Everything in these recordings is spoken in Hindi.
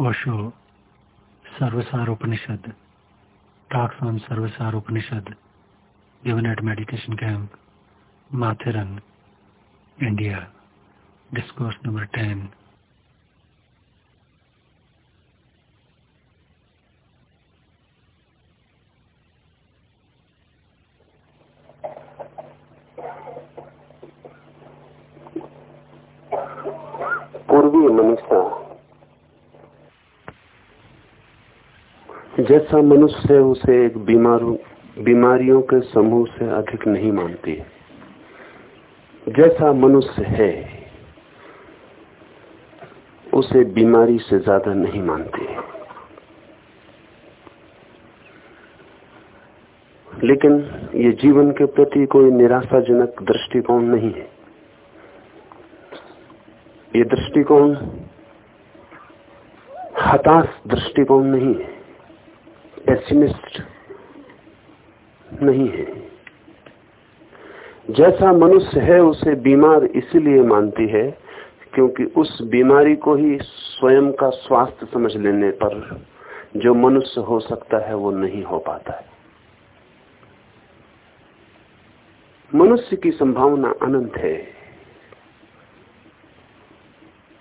Osho Sarvasar Upanishad talks on Sarvasar Upanishad given at meditation camp Matheran India discourse number ten जैसा मनुष्य उसे एक बीमार, बीमारियों के समूह से अधिक नहीं मानती। है जैसा मनुष्य है, उसे बीमारी से ज़्यादा नहीं मानती। है लेकिन ये जीवन के प्रति कोई निराशाजनक दृष्टिकोण नहीं है। ये दृष्टिकोण हताश दृष्टिकोण नहीं है। पेसिमिस्ट नहीं है। जैसा मनुष्य है, उसे बीमार इसलिए मानती है क्योंकि उस बीमारी को ही स्वयं का स्वास्थ्य समझ लेने पर जो मनुष्य हो सकता है, वो नहीं हो पाता है। मनुष्य की संभावना अनंत है।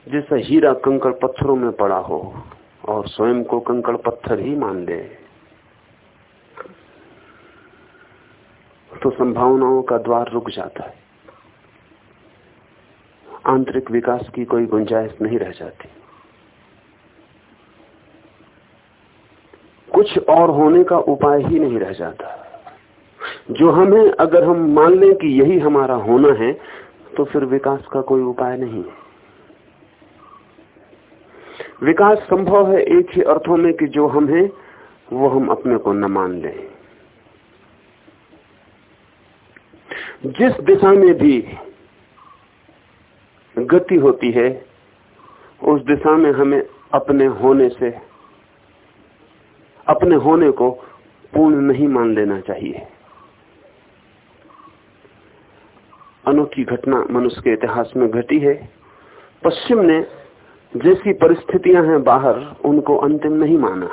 जैसा हीरा कंकड़ पत्थरों में पड़ा हो और स्वयं को कंकड़ पत्थर ही मान ले तो संभावनाओं का द्वार रुक जाता है। आंतरिक विकास की कोई गुंजाइश नहीं रह जाती। कुछ और होने का उपाय ही नहीं रह जाता। जो हमें, अगर हम मान लें कि यही हमारा होना है तो फिर विकास का कोई उपाय नहीं है। विकास संभव है एक ही अर्थों में कि जो हम हैं, वो हम अपने को न मान लें। जिस दिशा में भी गति होती है, उस दिशा में हमें अपने होने से, अपने होने को पूर्ण नहीं मान लेना चाहिए। अनोखी घटना मनुष्य के इतिहास में घटी है। पश्चिम ने जैसी परिस्थितियाँ हैं बाहर, उनको अंतिम नहीं माना।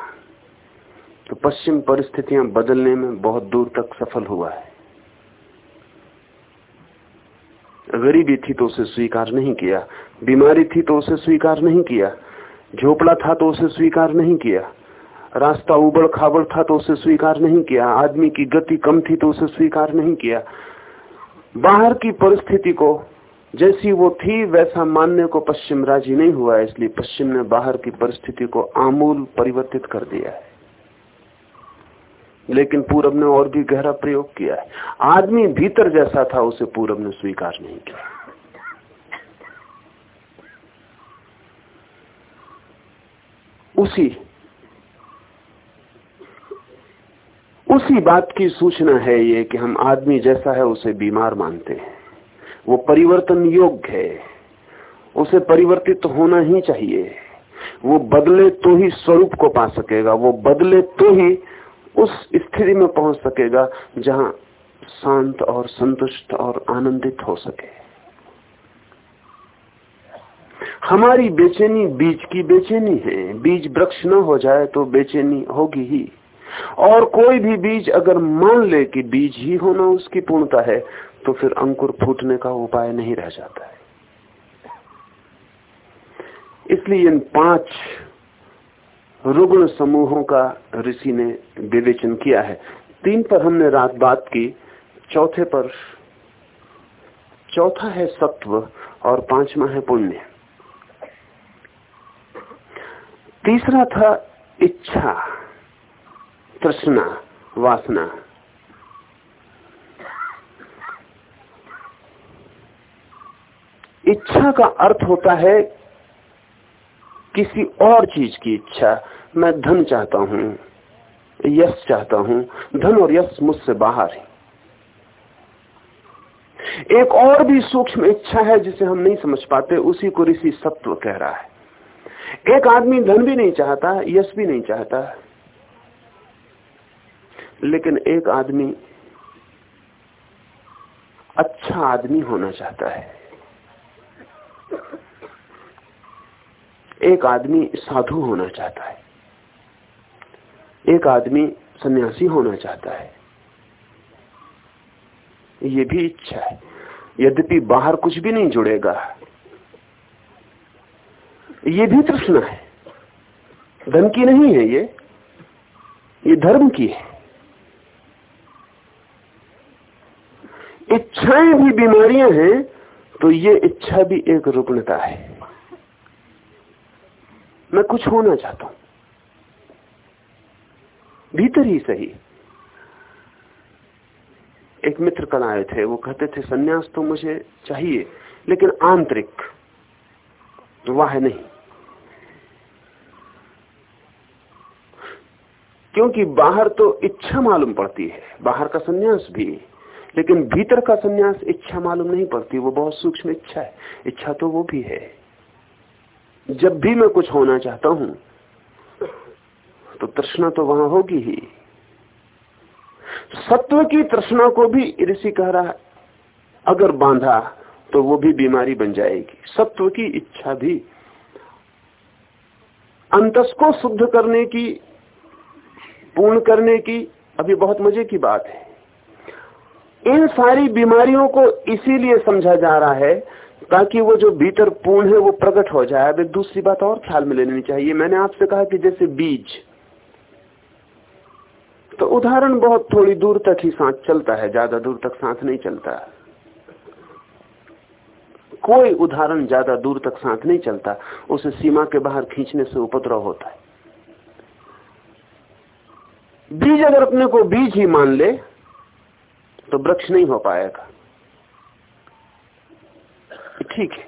तो पश्चिम परिस्थितियाँ बदलने में बहुत दूर तक सफल हुआ है। गरीबी थी तो उसे स्वीकार नहीं किया, बीमारी थी तो उसे स्वीकार नहीं किया, झोपड़ा था तो उसे स्वीकार नहीं किया, रास्ता उबड़ खाबड़ था तो उसे स्वीकार नहीं किया, आदमी की गति कम थी तो उसे स्वीकार नहीं किया। बाहर की परिस्थिति को जैसी वो थी, वैसा मानने को पश्चिम राज़ी नहीं हुआ, इसलिए पश्चिम ने बाहर की परिस्थिति को आमूल परिवर्तित कर दिया है। लेकिन पूरब ने और भी गहरा प्रयोग किया है। आदमी भीतर जैसा था, उसे पूरब ने स्वीकार नहीं किया। उसी उसी बात की सूचना है ये कि हम आदमी जैसा है, उसे बीमार मानते हैं। वो परिवर्तन योग्य है। उसे परिवर्तित तो होना ही चाहिए। वो बदले तो ही स्वरूप को पा सकेगा। वो बदले तो ही उस स्थिति में पहुँच सकेगा जहाँ शांत और संतुष्ट और आनंदित हो सके। हमारी बेचैनी बीज की बेचैनी है। बीज वृक्ष न हो जाए तो बेचैनी होगी ही। और कोई भी बीज अगर मान ले कि बीज ही होना उसकी पूर्णता है तो फिर अंकुर फूटने का उपाय नहीं रह जाता है। इसलिए इन पाँच रुग्ण समूहों का ऋषि ने विवेचन किया है। तीन पर हमने रात बात की, चौथे पर चौथा है सत्व और पांचवा है पुण्य। तीसरा था इच्छा, तृष्णा, वासना। इच्छा का अर्थ होता है किसी और चीज़ की इच्छा मैं धन चाहता हूँ, यश चाहता हूँ, धन और यश मुझसे बाहर है। एक और भी सूक्ष्म इच्छा है जिसे हम नहीं समझ पाते, उसी को ऋषि सत्व कह रहा है। एक आदमी धन भी नहीं चाहता, यश भी नहीं चाहता, लेकिन एक आदमी अच्छा आदमी होना चाहता है। एक आदमी साधु होना चाहता है। एक आदमी सन्यासी होना चाहता है। ये भी इच्छा है। यद्यपि बाहर कुछ भी नहीं जुड़ेगा। ये भी तृष्णा है। धन की नहीं है ये। ये धर्म की है। इच्छाएँ भी बीमारियाँ हैं तो ये इच्छा भी एक रुग्णता है। मैं कुछ होना चाहता हूँ। भीतर ही सही। एक मित्र कल आए थे, वो कहते थे, सन्यास तो मुझे चाहिए, लेकिन आंतरिक वाह नहीं। क्योंकि बाहर तो इच्छा मालूम पड़ती है, बाहर का सन्यास भी, लेकिन भीतर का सन्यास इच्छा मालूम नहीं पड़ती, वो बहुत सूक्ष्म इच्छा है। इच्छा तो वो भी है। जब भी मैं कुछ होना चाहता हूँ तो तृष्णा तो वहाँ होगी ही। सत्व की तृष्णा को भी ऋषि कह रहा है, अगर बांधा तो वो भी बीमारी बन जाएगी। सत्व की इच्छा भी। अंतस को शुद्ध करने की, पूर्ण करने की, अभी बहुत मज़े की बात है। इन सारी बीमारियों को इसीलिए समझा जा रहा है ताकि वो जो भीतर पूर्ण है वो प्रकट हो जाए। अब एक दूसरी बात और ख्याल में लेनी चाहिए। मैंने आपसे कहा कि जैसे बीज तो उदाहरण बहुत थोड़ी दूर तक ही सांस चलता है, ज़्यादा दूर तक सांस नहीं चलता। कोई उदाहरण ज़्यादा दूर तक सांस नहीं चलता। उसे सीमा के बाहर खींचने से उपद्रव होता है। बीज अगर अपने को बीज ही मान ले तो वृक्ष नहीं हो पाएगा। ठीक है।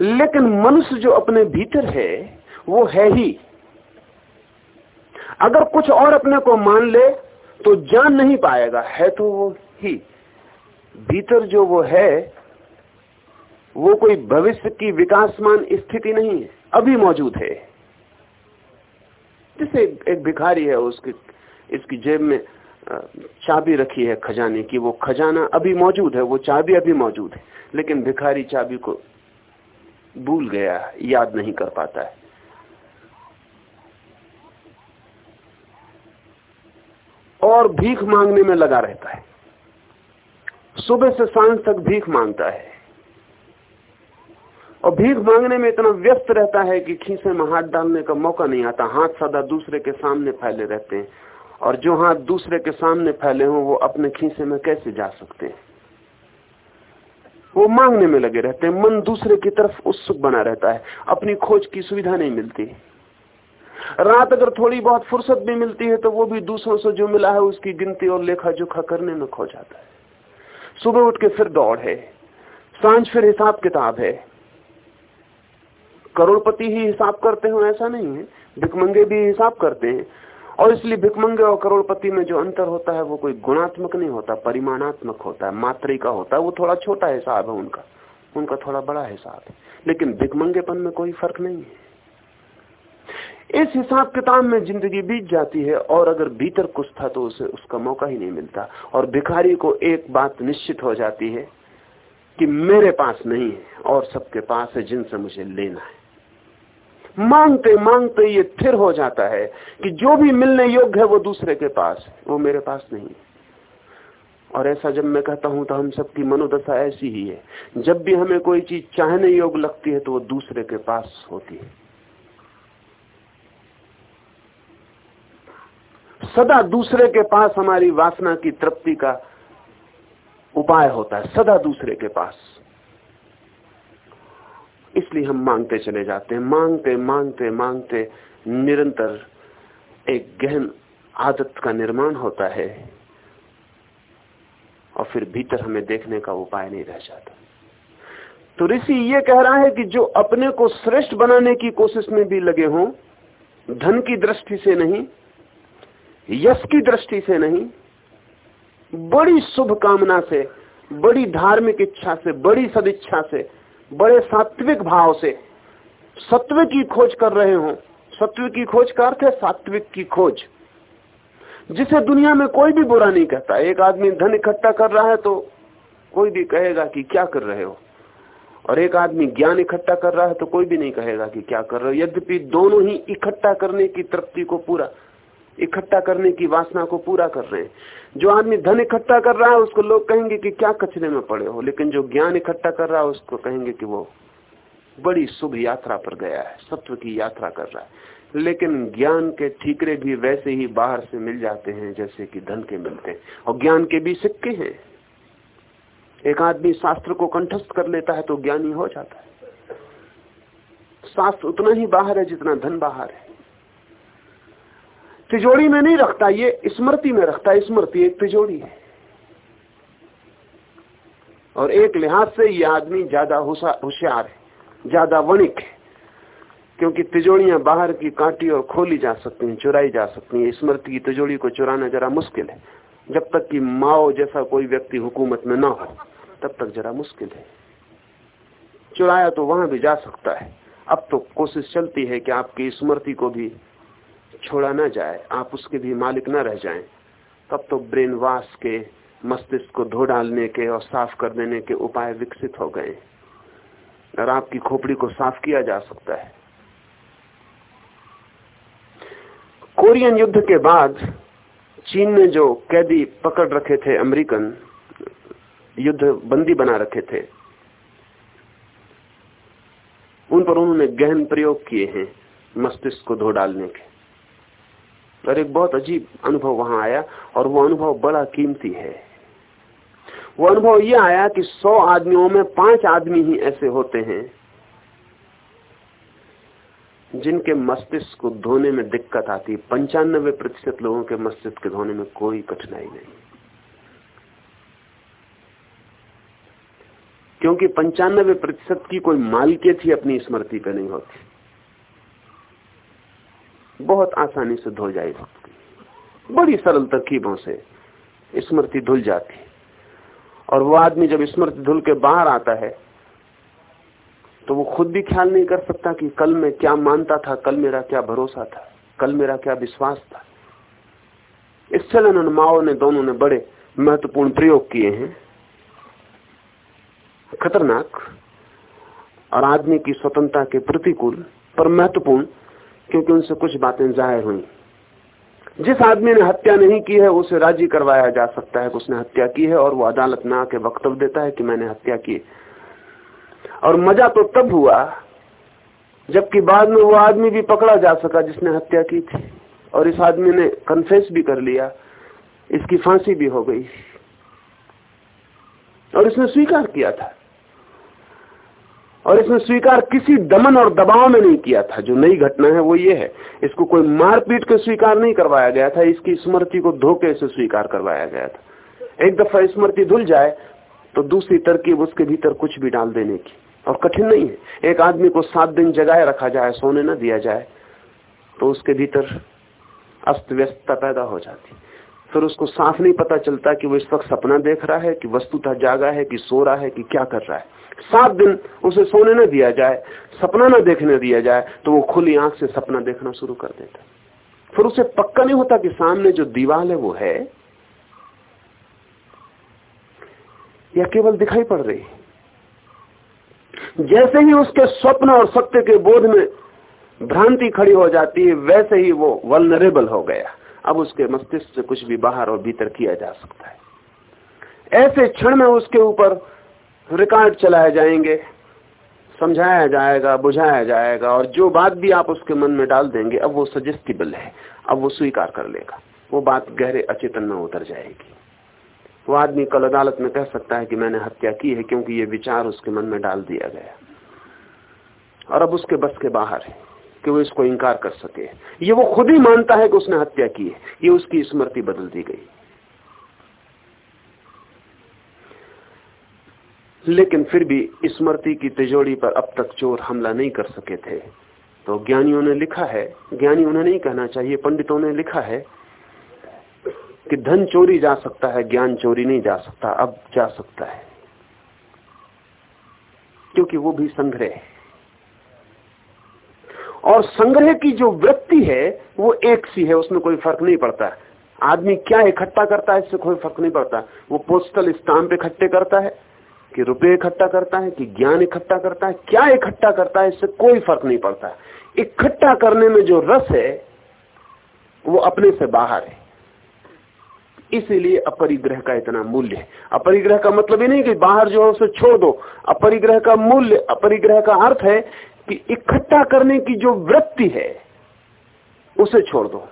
लेकिन मनुष्य जो अपने भीतर है, वो है ही। अगर कुछ और अपने को मान ले तो जान नहीं पाएगा, है तो वो ही। भीतर जो वो है, वो कोई भविष्य की विकासमान स्थिति नहीं है, अभी मौजूद है। जैसे एक भिखारी है, उसकी, इसकी जेब में चाबी रखी है खजाने की, वो खजाना अभी मौजूद है, वो चाबी अभी मौजूद है, लेकिन भिखारी चाबी को भूल गया, याद नहीं कर पाता है। और भीख मांगने में लगा रहता है। सुबह से साँझ तक भीख माँगता है। और भीख मांगने में इतना व्यस्त रहता है कि खीसे में हाथ डालने का मौका नहीं आता, हाथ सदा दूसरे के सामने फैले रहते हैं। और जो हाथ दूसरे के सामने फैले हों, वो अपने खीसे में कैसे जा सकते हैं? वो मांगने में लगे रहते हैं। मन दूसरे की तरफ़ उत्सुक बना रहता है। अपनी खोज की सुविधा नहीं मिलती। रात अगर थोड़ी बहुत फुर्सत भी मिलती है तो वो भी दूसरों से जो मिला है, उसकी गिनती और लेखा जोखा करने में खो जाता है। सुबह उठ के फिर दौड़ है। साँझ फिर हिसाब किताब है। करोड़पति ही हिसाब करते हो, ऐसा नहीं है। भिकमंगे भी हिसाब करते हैं। और इसलिए भिकमंगे और करोड़पति में जो अंतर होता है, वो कोई गुणात्मक नहीं होता, परिमाणात्मक होता है, मात्रिका होता है, वो थोड़ा छोटा हिसाब है उनका उनका थोड़ा बड़ा हिसाब है। लेकिन भिकमंगेपन में कोई फ़र्क नहीं है। इस हिसाब किताब में ज़िंदगी बीत जाती है, और अगर भीतर कुछ था तो उसे, उसका मौका ही नहीं मिलता, और भिखारी को एक बात निश्चित हो जाती है कि मेरे पास नहीं है, और सबके पास है जिनसे मुझे लेना है। मांगते मांगते ये थिर हो जाता है कि जो भी मिलने योग्य है वो दूसरे के पास, वो मेरे पास नहीं। और ऐसा जब मैं कहता हूँ तो हम सबकी मनोदशा ऐसी ही है। जब भी हमें कोई चीज़ चाहने योग्य लगती है तो वो दूसरे के पास होती है। सदा दूसरे के पास हमारी वासना की तृप्ति का उपाय होता है, सदा दूसरे के पास। इसलिए हम मांगते चले जाते हैं। मांगते मांगते मांगते निरंतर एक गहन आदत का निर्माण होता है और फिर भीतर हमें देखने का उपाय नहीं रह जाता। तो ऋषि ये कह रहा है कि जो अपने को श्रेष्ठ बनाने की कोशिश में भी लगे हों, धन की दृष्टि से नहीं, यश की दृष्टि से नहीं, बड़ी शुभ कामना से, बड़ी धार्मिक इच्छा से, बड़ी सदिच्छा से बड़े सात्विक भाव से सत्व की खोज कर रहे हो। सत्व की खोज का अर्थ है सात्विक की खोज। जिसे दुनिया में कोई भी बुरा नहीं कहता। एक आदमी धन इकट्ठा कर रहा है तो कोई भी कहेगा कि क्या कर रहे हो। और एक आदमी ज्ञान इकट्ठा कर रहा है तो कोई भी नहीं कहेगा कि क्या कर रहे हो। यद्यपि दोनों ही इकट्ठा करने की तृप्ति को पूरा इकट्ठा करने की वासना को पूरा कर रहे हैं। जो आदमी धन इकट्ठा कर रहा है, उसको लोग कहेंगे कि क्या कचरे में पड़े हो, लेकिन जो ज्ञान इकट्ठा कर रहा है, उसको कहेंगे कि वो बड़ी शुभ यात्रा पर गया है, सत्व की यात्रा कर रहा है। लेकिन ज्ञान के ठीकरे भी वैसे ही बाहर से मिल जाते हैं, जैसे कि धन के मिलते हैं। और ज्ञान के भी सिक्के हैं। एक आदमी शास्त्र को कंठस्थ कर लेता है तो ज्ञानी हो जाता है। शास्त्र उतना ही बाहर है जितना धन बाहर है। तिजोड़ी में नहीं रखता, ये स्मृति में रखता स्मृति एक तिजोड़ी है। और एक लिहाज से ये आदमी ज़्यादा होशियार है, ज़्यादा वणिक है, क्योंकि तिजोड़ियाँ बाहर की काटी और खोली जा सकती हैं, चुराई जा सकती हैं। स्मृति की तिजोड़ी को चुराना जरा मुश्किल है। जब तक कि माओ जैसा कोई व्यक्ति हुकूमत में ना हो, तब तक जरा मुश्किल है। चुराया तो वहाँ भी जा सकता है। अब तो कोशिश चलती है कि आपकी स्मृति को भी छोड़ा ना जाए, आप उसके भी मालिक न रह जाएँ। तब तो ब्रेन वाश के मस्तिष्क को धो डालने के और साफ़ कर देने के उपाय विकसित हो गए। और आपकी खोपड़ी को साफ़ किया जा सकता है। कोरियन युद्ध के बाद चीन ने जो कैदी पकड़ रखे थे, अमेरिकन युद्ध बंदी बना रखे थे, उन पर उन्होंने गहन प्रयोग किए हैं मस्तिष्क को धो डालने के। और एक बहुत अजीब अनुभव वहाँ आया, और वो अनुभव बड़ा कीमती है। वो अनुभव यह आया कि सौ आदमियों में पाँच आदमी ही ऐसे होते हैं, जिनके मस्तिष्क को धोने में दिक्कत आती। है पंचानबे प्रतिशत लोगों के मस्तिष्क के धोने में कोई कठिनाई नहीं। क्योंकि पंचानबे प्रतिशत की कोई मालिकियत ही अपनी स्मृति पे नहीं होती। बहुत आसानी से धुल जाए बड़ी सरल तरकीबों से स्मृति धुल जाती और वो आदमी जब स्मृति धुल के बाहर आता है तो वो खुद भी ख्याल नहीं कर सकता कि कल मैं क्या मानता था, कल मेरा क्या भरोसा था, कल मेरा क्या विश्वास था। इस चलन माओ ने दोनों ने बड़े महत्वपूर्ण प्रयोग किए हैं। खतरनाक और आदमी की स्वतंत्रता के प्रतिकूल पर महत्वपूर्ण क्योंकि उनसे कुछ बातें ज़ाहिर हुई। जिस आदमी ने हत्या नहीं की है, उसे राज़ी करवाया जा सकता है कि उसने हत्या की है और वो अदालत में आके वक्तव्य देता है कि मैंने हत्या की और मज़ा तो तब हुआ, जबकि बाद में वो आदमी भी पकड़ा जा सका जिसने हत्या की थी। और इस आदमी ने कन्फेस भी कर लिया, इसकी फांसी भी हो गई। और इसने स्वीकार किया था। और इसने स्वीकार किसी दमन और दबाव में नहीं किया था। जो नई घटना है, वो ये है। इसको कोई मारपीट के स्वीकार नहीं करवाया गया था, इसकी स्मृति को धोखे से स्वीकार करवाया गया था। एक दफ़ा स्मृति धुल जाए तो दूसरी तरकीब उसके भीतर कुछ भी डाल देने की। और कठिन नहीं है। एक आदमी को सात दिन जगाए रखा जाए, सोने न दिया जाए तो उसके भीतर अस्त व्यस्तता पैदा हो जाती। फिर उसको साफ़ नहीं पता चलता कि वो इस वक्त सपना देख रहा है, कि वस्तुतः जागा है, कि सो रहा है, कि क्या कर रहा है। सात दिन उसे सोने न दिया जाए, सपना न देखने दिया जाए तो वो खुली आँख से सपना देखना शुरू कर देता फिर उसे पक्का नहीं होता कि सामने जो दीवार है वो है, या केवल दिखाई पड़ रही जैसे ही उसके स्वप्न और सत्य के बोध में भ्रांति खड़ी हो जाती है, वैसे ही वो वलनरेबल हो गया। अब उसके मस्तिष्क से कुछ भी बाहर और भीतर किया जा सकता है। ऐसे क्षण में उसके ऊपर रिकॉर्ड चलाए जाएँगे, समझाया जाएगा, बुझाया जाएगा, और जो बात भी आप उसके मन में डाल देंगे, अब वो सजेस्टिबल है, अब वो स्वीकार कर लेगा। वो बात गहरे अचेतन में उतर जाएगी। वो आदमी कल अदालत में कह सकता है कि मैंने हत्या की है क्योंकि ये विचार उसके मन में डाल दिया गया। और अब उसके बस के बाहर है कि वो इसको इंकार कर सके। ये वो खुद ही मानता है कि उसने हत्या की है। ये उसकी स्मृति बदल दी गई। लेकिन फिर भी स्मृति की तिजोड़ी पर अब तक चोर हमला नहीं कर सके थे। तो ज्ञानियों ने लिखा है, ज्ञानी उन्हें नहीं कहना चाहिए, पंडितों ने लिखा है कि धन चोरी जा सकता है, ज्ञान चोरी नहीं जा सकता, अब जा सकता है। क्योंकि वो भी संग्रह है। और संग्रह की जो वृत्ति है, वो एक सी है, उसमें कोई फ़र्क नहीं पड़ता। आदमी क्या इकट्ठा करता है, इससे कोई फ़र्क नहीं पड़ता। वो पोस्टल स्टाम्प इकट्ठे करता है। कि रुपए इकट्ठा करता है, कि ज्ञान इकट्ठा करता है। क्या इकट्ठा करता है, इससे कोई फ़र्क नहीं पड़ता। इकट्ठा करने में जो रस है, वो अपने से बाहर है। इसीलिए अपरिग्रह का इतना मूल्य है। अपरिग्रह का मतलब ही नहीं कि बाहर जो है उसे छोड़ दो। अपरिग्रह का मूल्य, अपरिग्रह का अर्थ है कि इकट्ठा करने की जो वृत्ति है, उसे छोड़ दो।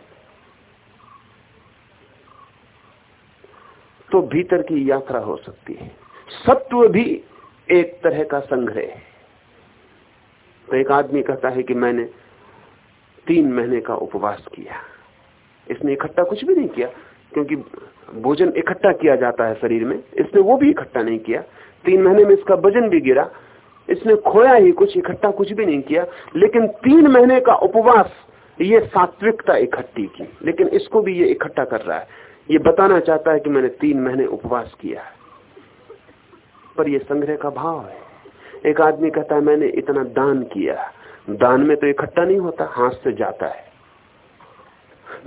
तो भीतर की यात्रा हो सकती है। सत्व भी एक तरह का संग्रह है। तो एक आदमी कहता है कि मैंने तीन महीने का उपवास किया। इसने इकट्ठा कुछ भी नहीं किया, क्योंकि भोजन इकट्ठा किया जाता है शरीर में। इसने वो भी इकट्ठा नहीं किया। तीन महीने में इसका वज़न भी गिरा। इसने खोया ही कुछ, इकट्ठा कुछ भी नहीं किया। लेकिन तीन महीने का उपवास, ये सात्विकता इकट्ठी की। लेकिन इसको भी ये इकट्ठा कर रहा है। ये बताना चाहता है कि मैंने तीन महीने उपवास किया है। पर ये संग्रह का भाव है। एक आदमी कहता है, मैंने इतना दान किया दान में तो इकट्ठा नहीं होता, हाथ से जाता है।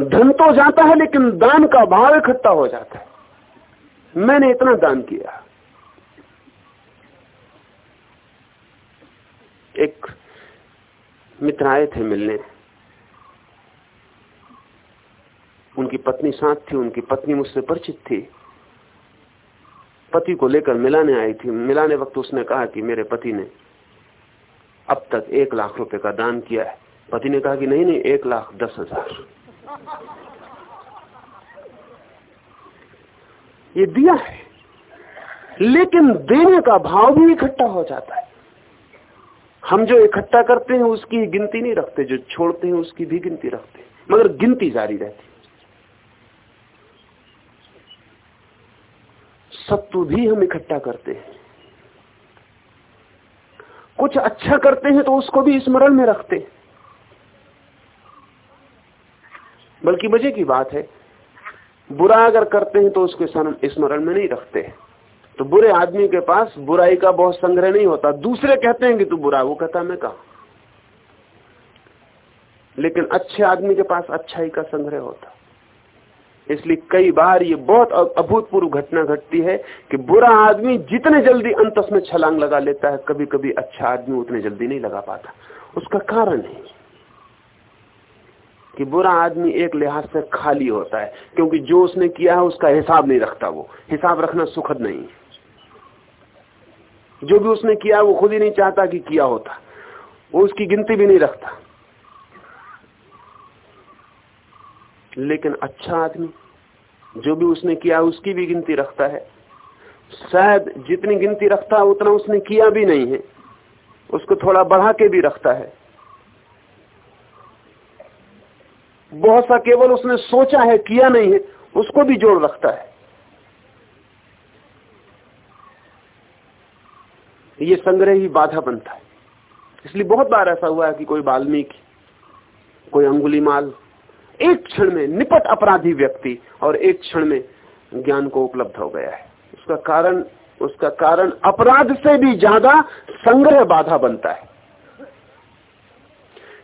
धन तो जाता है, लेकिन दान का भाव इकट्ठा हो जाता है। मैंने इतना दान किया एक मित्र आए थे मिलने। उनकी पत्नी साथ थी, उनकी पत्नी मुझसे परिचित थी। पति को लेकर मिलाने आई थी। मिलाने वक्त उसने कहा कि मेरे पति ने अब तक एक लाख रुपए का दान किया है। पति ने कहा कि नहीं नहीं, एक लाख दस हज़ार। ये दिया है। लेकिन देने का भाव भी इकट्ठा हो जाता है। हम जो इकट्ठा करते हैं, उसकी गिनती नहीं रखते। जो छोड़ते हैं, उसकी भी गिनती रखते मगर गिनती जारी रहती सत्व भी हम इकट्ठा करते हैं। कुछ अच्छा करते हैं तो उसको भी स्मरण में रखते बल्कि मज़े की बात है, बुरा अगर करते हैं तो उसके स्मरण में नहीं रखते तो बुरे आदमी के पास बुराई का बहुत संग्रह नहीं होता। दूसरे कहते हैं कि तू बुरा वो कहता मैं कहा? लेकिन अच्छे आदमी के पास अच्छाई का संग्रह होता। इसलिए कई बार ये बहुत अभूतपूर्व घटना घटती है कि बुरा आदमी जितने जल्दी अंतस में छलांग लगा लेता है कभी कभी अच्छा आदमी उतने जल्दी नहीं लगा पाता। उसका कारण है कि बुरा आदमी एक लिहाज से खाली होता है, क्योंकि जो उसने किया है, उसका हिसाब नहीं रखता वो। हिसाब रखना सुखद नहीं है। जो भी उसने किया, वो खुद ही नहीं चाहता कि किया होता। वो उसकी गिनती भी नहीं रखता। लेकिन अच्छा आदमी, जो भी उसने किया उसकी भी गिनती रखता है। शायद जितनी गिनती रखता है, उतना उसने किया भी नहीं है। उसको थोड़ा बढ़ा के भी रखता है। बहुत सा केवल उसने सोचा है, किया नहीं है, उसको भी जोड़ रखता है। ये संग्रह ही बाधा बनता है। इसलिए बहुत बार ऐसा हुआ है कि कोई वाल्मीकि, कोई अंगुली माल एक क्षण में निपट अपराधी व्यक्ति और एक क्षण में ज्ञान को उपलब्ध हो गया है। उसका कारण उसका कारण अपराध से भी ज़्यादा संग्रह बाधा बनता है।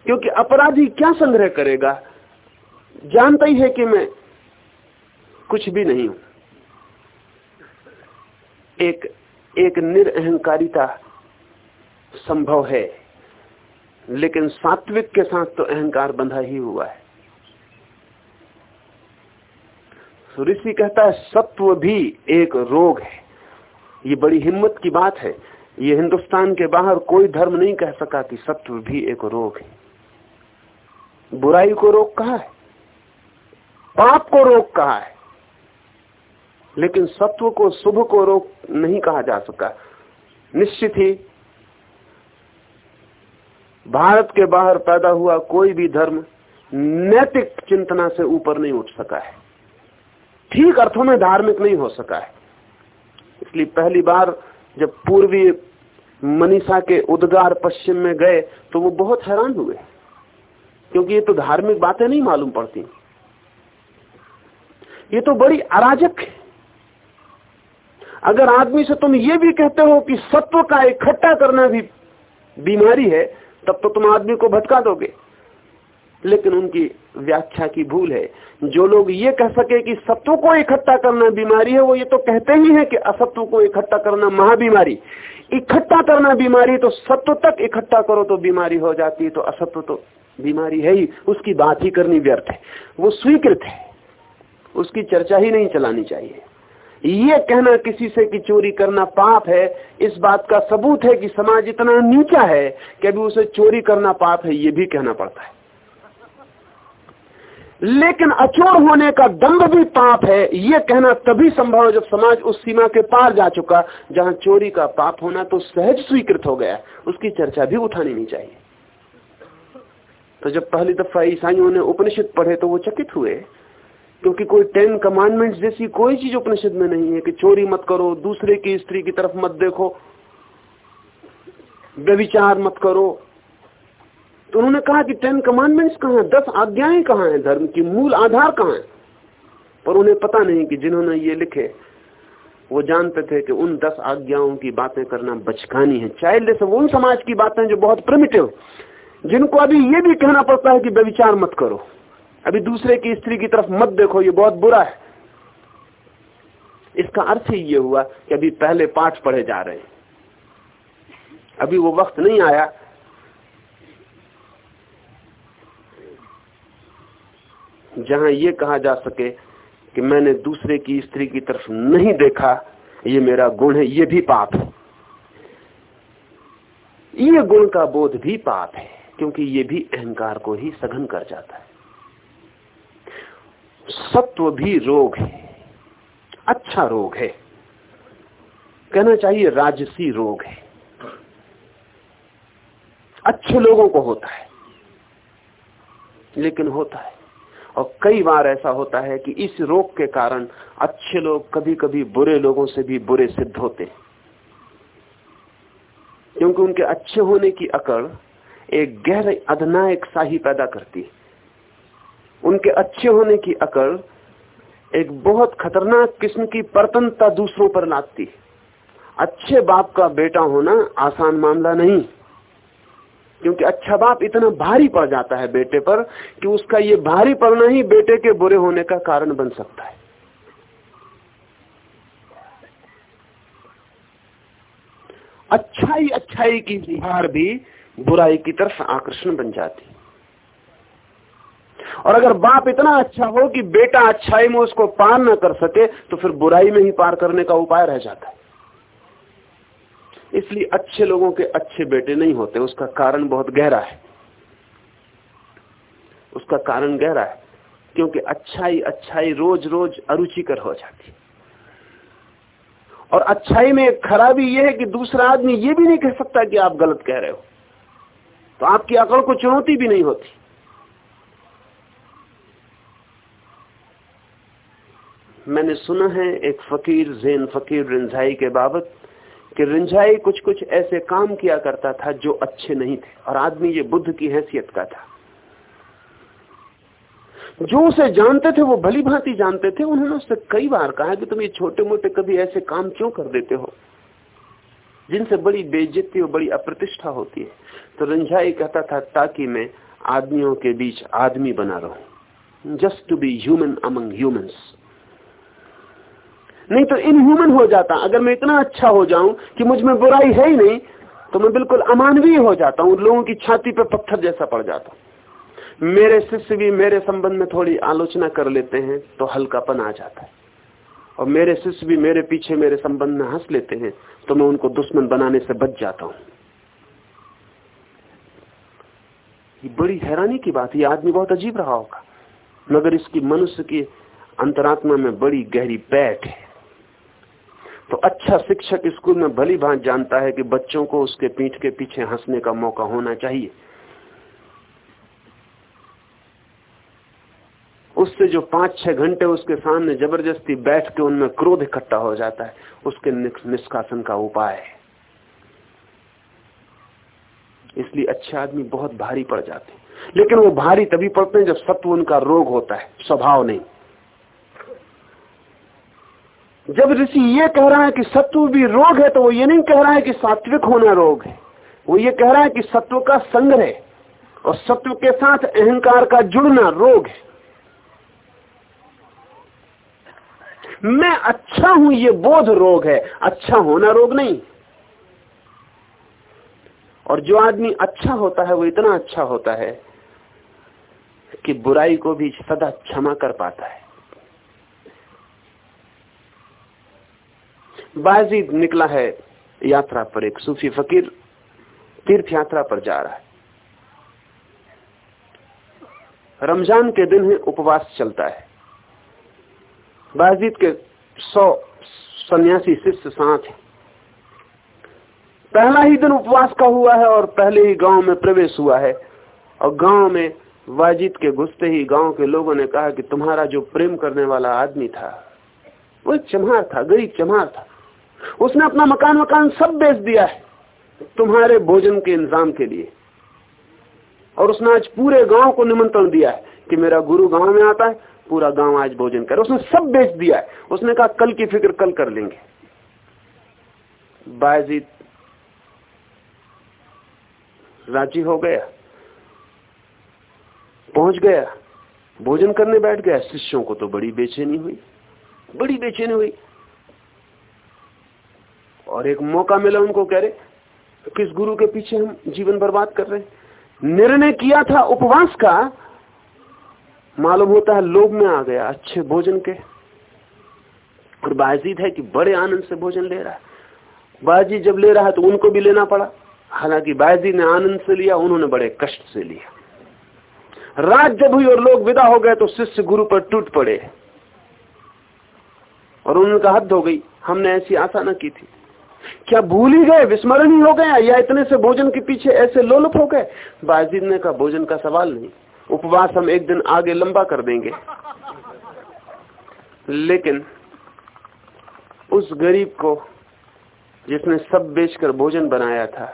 क्योंकि अपराधी क्या संग्रह करेगा? जानता ही है कि मैं कुछ भी नहीं हूँ। एक एक निरअहकारिता संभव है, लेकिन सात्विक के साथ तो अहंकार बंधा ही हुआ है। तो ऋषि कहता है, सत्व भी एक रोग है। ये बड़ी हिम्मत की बात है। ये हिंदुस्तान के बाहर कोई धर्म नहीं कह सका कि सत्व भी एक रोग है। बुराई को रोग कहा है? पाप को रोक कहा है। लेकिन सत्व को शुभ को रोक नहीं कहा जा सका। निश्चित ही भारत के बाहर पैदा हुआ कोई भी धर्म नैतिक चिंतना से ऊपर नहीं उठ सका है। ठीक अर्थों में धार्मिक नहीं हो सका है। इसलिए पहली बार जब पूर्वी मनीषा के उद्गार पश्चिम में गए तो वो बहुत हैरान हुए। क्योंकि ये तो धार्मिक बातें नहीं मालूम पड़ती। ये तो बड़ी अराजक है। अगर आदमी से तुम ये भी कहते हो कि सत्व का इकट्ठा करना भी बीमारी है, तब तो तुम आदमी को भटका दोगे। लेकिन उनकी व्याख्या की भूल है। जो लोग ये कह सके कि सत्व को इकट्ठा करना बीमारी है, वो ये तो कहते ही है कि असत्व को इकट्ठा करना महाबीमारी। इकट्ठा करना बीमारी तो सत्व तक इकट्ठा करो तो बीमारी हो जाती है तो असत्व तो बीमारी है ही। उसकी बात ही करनी व्यर्थ है। वो स्वीकृत है। उसकी चर्चा ही नहीं चलानी चाहिए। ये कहना किसी से कि चोरी करना पाप है, इस बात का सबूत है कि समाज इतना नीचा है कि अभी उसे चोरी करना पाप है, ये भी कहना पड़ता है। लेकिन अचोर होने का दंभ भी पाप है, ये कहना तभी संभव है जब समाज उस सीमा के पार जा चुका, जहाँ चोरी का पाप होना तो सहज स्वीकृत हो गया, उसकी चर्चा भी उठानी नहीं चाहिए। तो जब पहली दफ़ा ईसाइयों ने उपनिषद पढ़े तो वो चकित हुए, क्योंकि कोई टेन कमांडमेंट्स जैसी कोई चीज़ उपनिषद में नहीं है कि चोरी मत करो, दूसरे की स्त्री की तरफ़ मत देखो, व्यविचार मत करो तो उन्होंने कहा कि टेन कमांडमेंट्स कहाँ है? दस आज्ञाएँ कहाँ हैं धर्म की? मूल आधार कहाँ है? पर उन्हें पता नहीं कि जिन्होंने ये लिखे, वो जानते थे कि उन दस आज्ञाओं की बातें करना बचकानी है। चाइल्ड से उन समाज की बातें जो बहुत प्रिमिटिव जिनको अभी ये भी कहना पड़ता है कि व्यविचार मत करो। अभी दूसरे की स्त्री की तरफ़ मत देखो, ये बहुत बुरा है। इसका अर्थ ही ये हुआ कि अभी पहले पाठ पढ़े जा रहे हैं। अभी वो वक्त नहीं आया जहाँ ये कहा जा सके कि मैंने दूसरे की स्त्री की तरफ़ नहीं देखा, ये मेरा गुण है, ये भी पाप है। ये गुण का बोध भी पाप है, क्योंकि ये भी अहंकार को ही सघन कर जाता है। सत्व भी रोग है अच्छा रोग है। कहना चाहिए राजसी रोग है। अच्छे लोगों को होता है, लेकिन होता है। और कई बार ऐसा होता है कि इस रोग के कारण अच्छे लोग कभी कभी बुरे लोगों से भी बुरे सिद्ध होते क्योंकि उनके अच्छे होने की अकड़ एक गहरे अधनायक शाही पैदा करती उनके अच्छे होने की अकड़ एक बहुत खतरनाक किस्म की परतनता दूसरों पर लादती अच्छे बाप का बेटा होना आसान मामला नहीं। क्योंकि अच्छा बाप इतना भारी पड़ जाता है बेटे पर कि उसका ये भारी पड़ना ही बेटे के बुरे होने का कारण बन सकता है। अच्छाई अच्छाई की हार भी बुराई की तरफ़ आकर्षण बन जाती। और अगर बाप इतना अच्छा हो कि बेटा अच्छाई में उसको पार न कर सके तो फिर बुराई में ही पार करने का उपाय रह जाता है। इसलिए अच्छे लोगों के अच्छे बेटे नहीं होते, उसका कारण बहुत गहरा है। उसका कारण गहरा है, क्योंकि अच्छाई अच्छाई रोज रोज अरुचिकर हो जाती और अच्छाई में खराबी यह है कि दूसरा आदमी ये भी नहीं कह सकता कि आप गलत कह रहे हो। तो आपकी अकड़ को चुनौती भी नहीं होती। मैंने सुना है एक फकीर, जैन फकीर रिंझाई के बाबत कि रिंझाई कुछ कुछ ऐसे काम किया करता था जो अच्छे नहीं थे। और आदमी ये बुद्ध की हैसियत का था। जो उसे जानते थे, वो भली भांति जानते थे, उन्होंने उससे कई बार कहा कि तुम ये छोटे मोटे कभी ऐसे काम क्यों कर देते हो? जिनसे बड़ी बेइज्जती और बड़ी अप्रतिष्ठा होती है। तो रंझाई कहता था, ताकि मैं आदमियों के बीच आदमी बना रहूँ। Just to be human among humans नहीं तो इनह्यूमन हो जाता। अगर मैं इतना अच्छा हो जाऊँ कि मुझमें बुराई है ही नहीं तो मैं बिल्कुल अमानवीय हो जाता हूँ, लोगों की छाती पर पत्थर जैसा पड़ जाता मेरे शिष्य भी मेरे संबंध में थोड़ी आलोचना कर लेते हैं तो हल्कापन आ जाता है। और मेरे शिष्य भी मेरे पीछे मेरे संबंध में हंस लेते हैं तो मैं उनको दुश्मन बनाने से बच जाता हूँ। ये बड़ी हैरानी की बात है आदमी बहुत अजीब रहा होगा। मगर इसकी मनुष्य की अंतरात्मा में बड़ी गहरी बैठ है। तो अच्छा शिक्षक स्कूल में भली भांत जानता है कि बच्चों को उसके पीठ के पीछे हंसने का मौका होना चाहिए। उससे जो पाँच छह घंटे उसके सामने ज़बरदस्ती बैठ के उनमें क्रोध इकट्ठा हो जाता है, उसके निष्कासन का उपाय है। इसलिए अच्छे आदमी बहुत भारी पड़ जाते हैं। लेकिन वो भारी तभी पड़ते हैं जब सत्व उनका रोग होता है, स्वभाव नहीं। जब ऋषि ये कह रहा है कि सत्व भी रोग है तो वो ये नहीं कह रहा है कि सात्विक होना रोग है। वो ये कह रहा है कि सत्व का संग्रह और सत्व के साथ अहंकार का जुड़ना रोग है। मैं अच्छा हूँ, ये बोध रोग है। अच्छा होना रोग नहीं। और जो आदमी अच्छा होता है, वो इतना अच्छा होता है कि बुराई को भी सदा क्षमा कर पाता है। बाजीद निकला है यात्रा पर एक सूफी फकीर तीर्थ यात्रा पर जा रहा है। रमज़ान के दिन है उपवास चलता है। बाजीद के सौ सन्यासी शिष्य साथ हैं। पहला ही दिन उपवास का हुआ है और पहले ही गाँव में प्रवेश हुआ है। और गाँव में वाजिद के घुसते ही गाँव के लोगों ने कहा कि तुम्हारा जो प्रेम करने वाला आदमी था, वो चमार था, गरीब चमार था। उसने अपना मकान मकान सब बेच दिया है तुम्हारे भोजन के इंतज़ाम के लिए। और उसने आज पूरे गाँव को निमंत्रण दिया है कि मेरा गुरु गाँव में आता है, पूरा गाँव आज भोजन करे। उसने सब बेच दिया है। उसने कहा, कल की फ़िक्र कल कर लेंगे। बायजीत राज़ी हो गया। पहुँच गया। भोजन करने बैठ गया। शिष्यों को तो बड़ी बेचैनी हुई। बड़ी बेचैनी हुई। और एक मौका मिला उनको कह रहे, किस गुरु के पीछे हम जीवन बर्बाद कर रहे निर्णय किया था उपवास का, मालूम होता है लोभ में आ गया अच्छे भोजन के। और बाजीद है कि बड़े आनंद से भोजन ले रहा है। बाजी जब ले रहा है तो उनको भी लेना पड़ा। हालाँकि बाजी ने आनंद से लिया, उन्होंने बड़े कष्ट से लिया। रात जब हुई और लोग विदा हो गए तो शिष्य गुरु पर टूट पड़े। और उनका हद हो गई। हमने ऐसी आशा न की थी। क्या भूल ही गए? विस्मरण ही हो गए या इतने से भोजन के पीछे ऐसे लोलुप हो गए? बाजीद ने कहा, भोजन का सवाल नहीं, उपवास हम एक दिन आगे लंबा कर देंगे। लेकिन उस गरीब को, जिसने सब बेचकर भोजन बनाया था,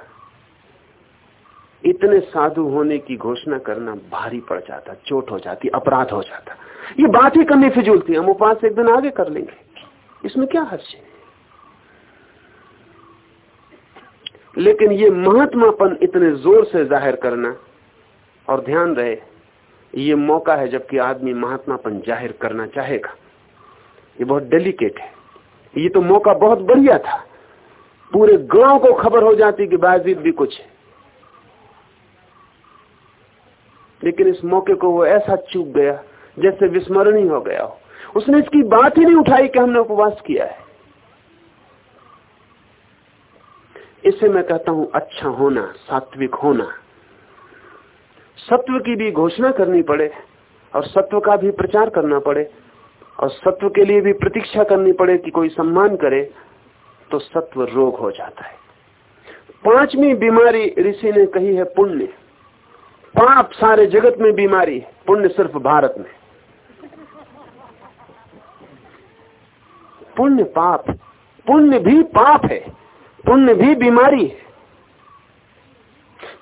इतने साधु होने की घोषणा करना भारी पड़ जाता, चोट हो जाती, अपराध हो जाता। ये बात ही करनी फिजूल थी। हम उपवास एक दिन आगे कर लेंगे। इसमें क्या हर्ष है? लेकिन ये महात्मापन इतने ज़ोर से ज़ाहिर करना और ध्यान रहे, ये मौका है जबकि आदमी महात्मापन ज़ाहिर करना चाहेगा। ये बहुत डेलिकेट है। ये तो मौका बहुत बढ़िया था। पूरे गाँव को खबर हो जाती कि बाजीद भी कुछ है। लेकिन इस मौके को वो ऐसा चूक गया जैसे विस्मरण ही हो गया हो। उसने इसकी बात ही नहीं उठाई कि हमने उपवास किया है। इसे मैं कहता हूँ अच्छा होना, सात्विक होना। सत्व की भी घोषणा करनी पड़े और सत्व का भी प्रचार करना पड़े और सत्व के लिए भी प्रतीक्षा करनी पड़े कि कोई सम्मान करे तो सत्व रोग हो जाता है। पांचवी बीमारी ऋषि ने कही है पुण्य। पाप सारे जगत में बीमारी है, पुण्य सिर्फ़ भारत में। पुण्य पाप, पुण्य भी पाप है। पुण्य भी बीमारी है।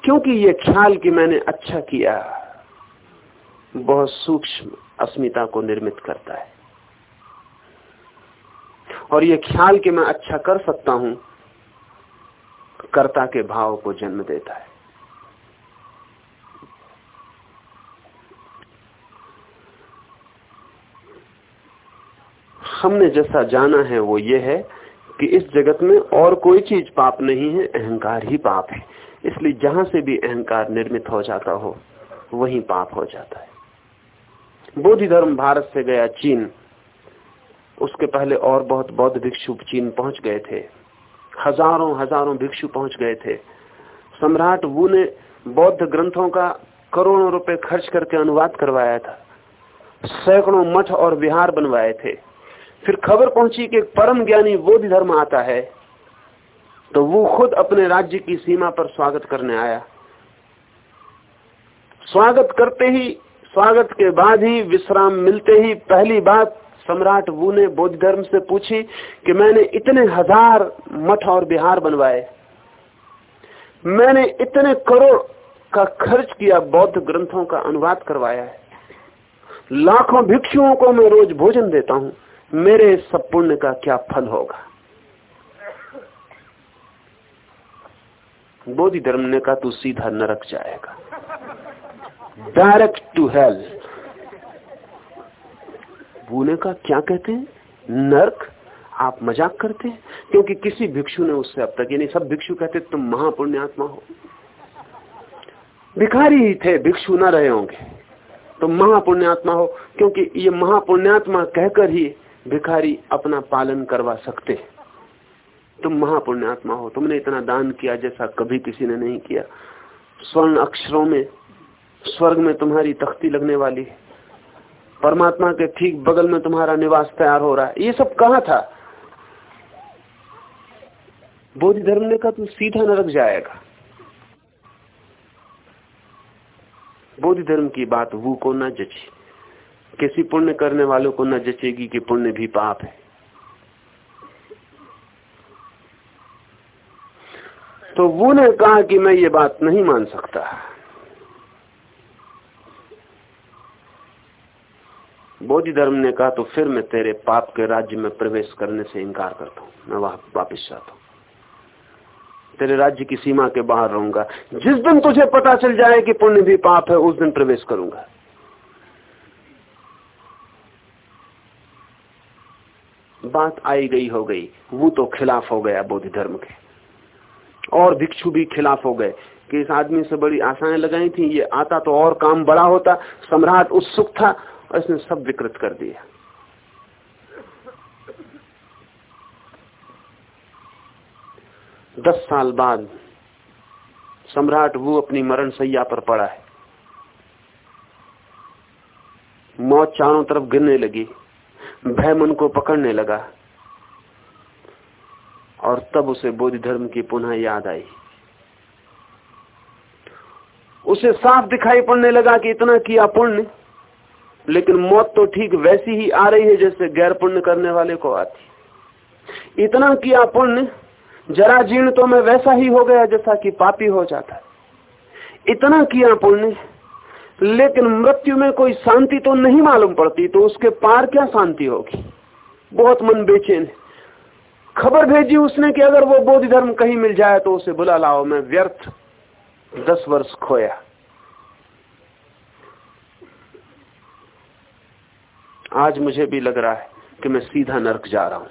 क्योंकि ये ख्याल कि मैंने अच्छा किया, बहुत सूक्ष्म अस्मिता को निर्मित करता है। और ये ख्याल कि मैं अच्छा कर सकता हूँ, कर्ता के भाव को जन्म देता है। हमने जैसा जाना है वो ये है कि इस जगत में और कोई चीज़ पाप नहीं है, अहंकार ही पाप है। इसलिए जहाँ से भी अहंकार निर्मित हो जाता हो, वही पाप हो जाता है। बोधि धर्म भारत से गया चीन। उसके पहले और बहुत बौद्ध भिक्षु चीन पहुँच गए थे। हज़ारों हज़ारों भिक्षु पहुँच गए थे। सम्राट वू ने बौद्ध ग्रंथों का करोड़ों रुपए खर्च करके अनुवाद करवाया था। सैकड़ों मठ और विहार बनवाए थे। फिर खबर पहुँची कि परम ज्ञानी बोध धर्म आता है तो वो खुद अपने राज्य की सीमा पर स्वागत करने आया। स्वागत करते ही, स्वागत के बाद ही, विश्राम मिलते ही, पहली बात सम्राट वू ने बौद्ध धर्म से पूछी कि मैंने इतने हज़ार मठ और बिहार बनवाए। मैंने इतने करोड़ का खर्च किया, बौद्ध ग्रंथों का अनुवाद करवाया है। लाखों भिक्षुओं को मैं रोज भोजन देता हूँ। मेरे सब पुण्य का क्या फल होगा? बोधि धर्म ने कहा, तू सीधा नरक जाएगा। डायरेक्ट टू हेल बूने का क्या कहते हैं? नरक? आप मज़ाक करते हैं? क्योंकि किसी भिक्षु ने उससे अब तक, यानी सब भिक्षु कहते तुम महापुण्यात्मा हो। भिखारी ही थे, भिक्षु न रहे होंगे। तो महापुण्यात्मा हो, क्योंकि ये महापुण्यात्मा कहकर ही भिखारी अपना पालन करवा सकते। तुम महापुण्यात्मा हो, तुमने इतना दान किया जैसा कभी किसी ने नहीं किया। स्वर्ण अक्षरों में, स्वर्ग में तुम्हारी तख्ती लगने वाली परमात्मा के ठीक बगल में तुम्हारा निवास तैयार हो रहा है। ये सब कहा था? बोध धर्म ने कहा, तू सीधा नरक जाएगा। बोध धर्म की बात, वो को न जची। किसी पुण्य करने वालों को न जचेगी कि पुण्य भी पाप है। तो वो ने कहा कि मैं ये बात नहीं मान सकता। बोधि धर्म ने कहा तो फिर मैं तेरे पाप के राज्य में प्रवेश करने से इनकार करता हूँ। मैं वहाँ वापिस जाता हूँ। तेरे राज्य की सीमा के बाहर रहूँगा। जिस दिन तुझे पता चल जाए कि पुण्य भी पाप है, उस दिन प्रवेश करूँगा। बात आई गई हो गई, वो तो खिलाफ हो गया बोधि धर्म के। और भिक्षु भी खिलाफ हो गए कि इस आदमी से बड़ी आशाएँ लगाई थी, ये आता तो और काम बड़ा होता, सम्राट उत्सुक था और इसने सब विकृत कर दिया। दस साल बाद सम्राट वो अपनी मरण सैया पर पड़ा है। मौत चारों तरफ़ गिरने लगी। भय मन को पकड़ने लगा। और तब उसे बोधि धर्म की पुनः याद आई। उसे साफ़ दिखाई पड़ने लगा कि इतना किया पुण्य, लेकिन मौत तो ठीक वैसी ही आ रही है जैसे गैर पुण्य करने वाले को आती। इतना किया पुण्य, जरा जीर्ण तो मैं वैसा ही हो गया जैसा कि पापी हो जाता। इतना किया पुण्य लेकिन मृत्यु में कोई शांति तो नहीं मालूम पड़ती तो उसके पार क्या शांति होगी? बहुत मन बेचैन है। खबर भेजी उसने कि अगर वो बोधि धर्म कहीं मिल जाए तो उसे बुला लाओ, मैं व्यर्थ दस वर्ष खोया। आज मुझे भी लग रहा है कि मैं सीधा नरक जा रहा हूँ।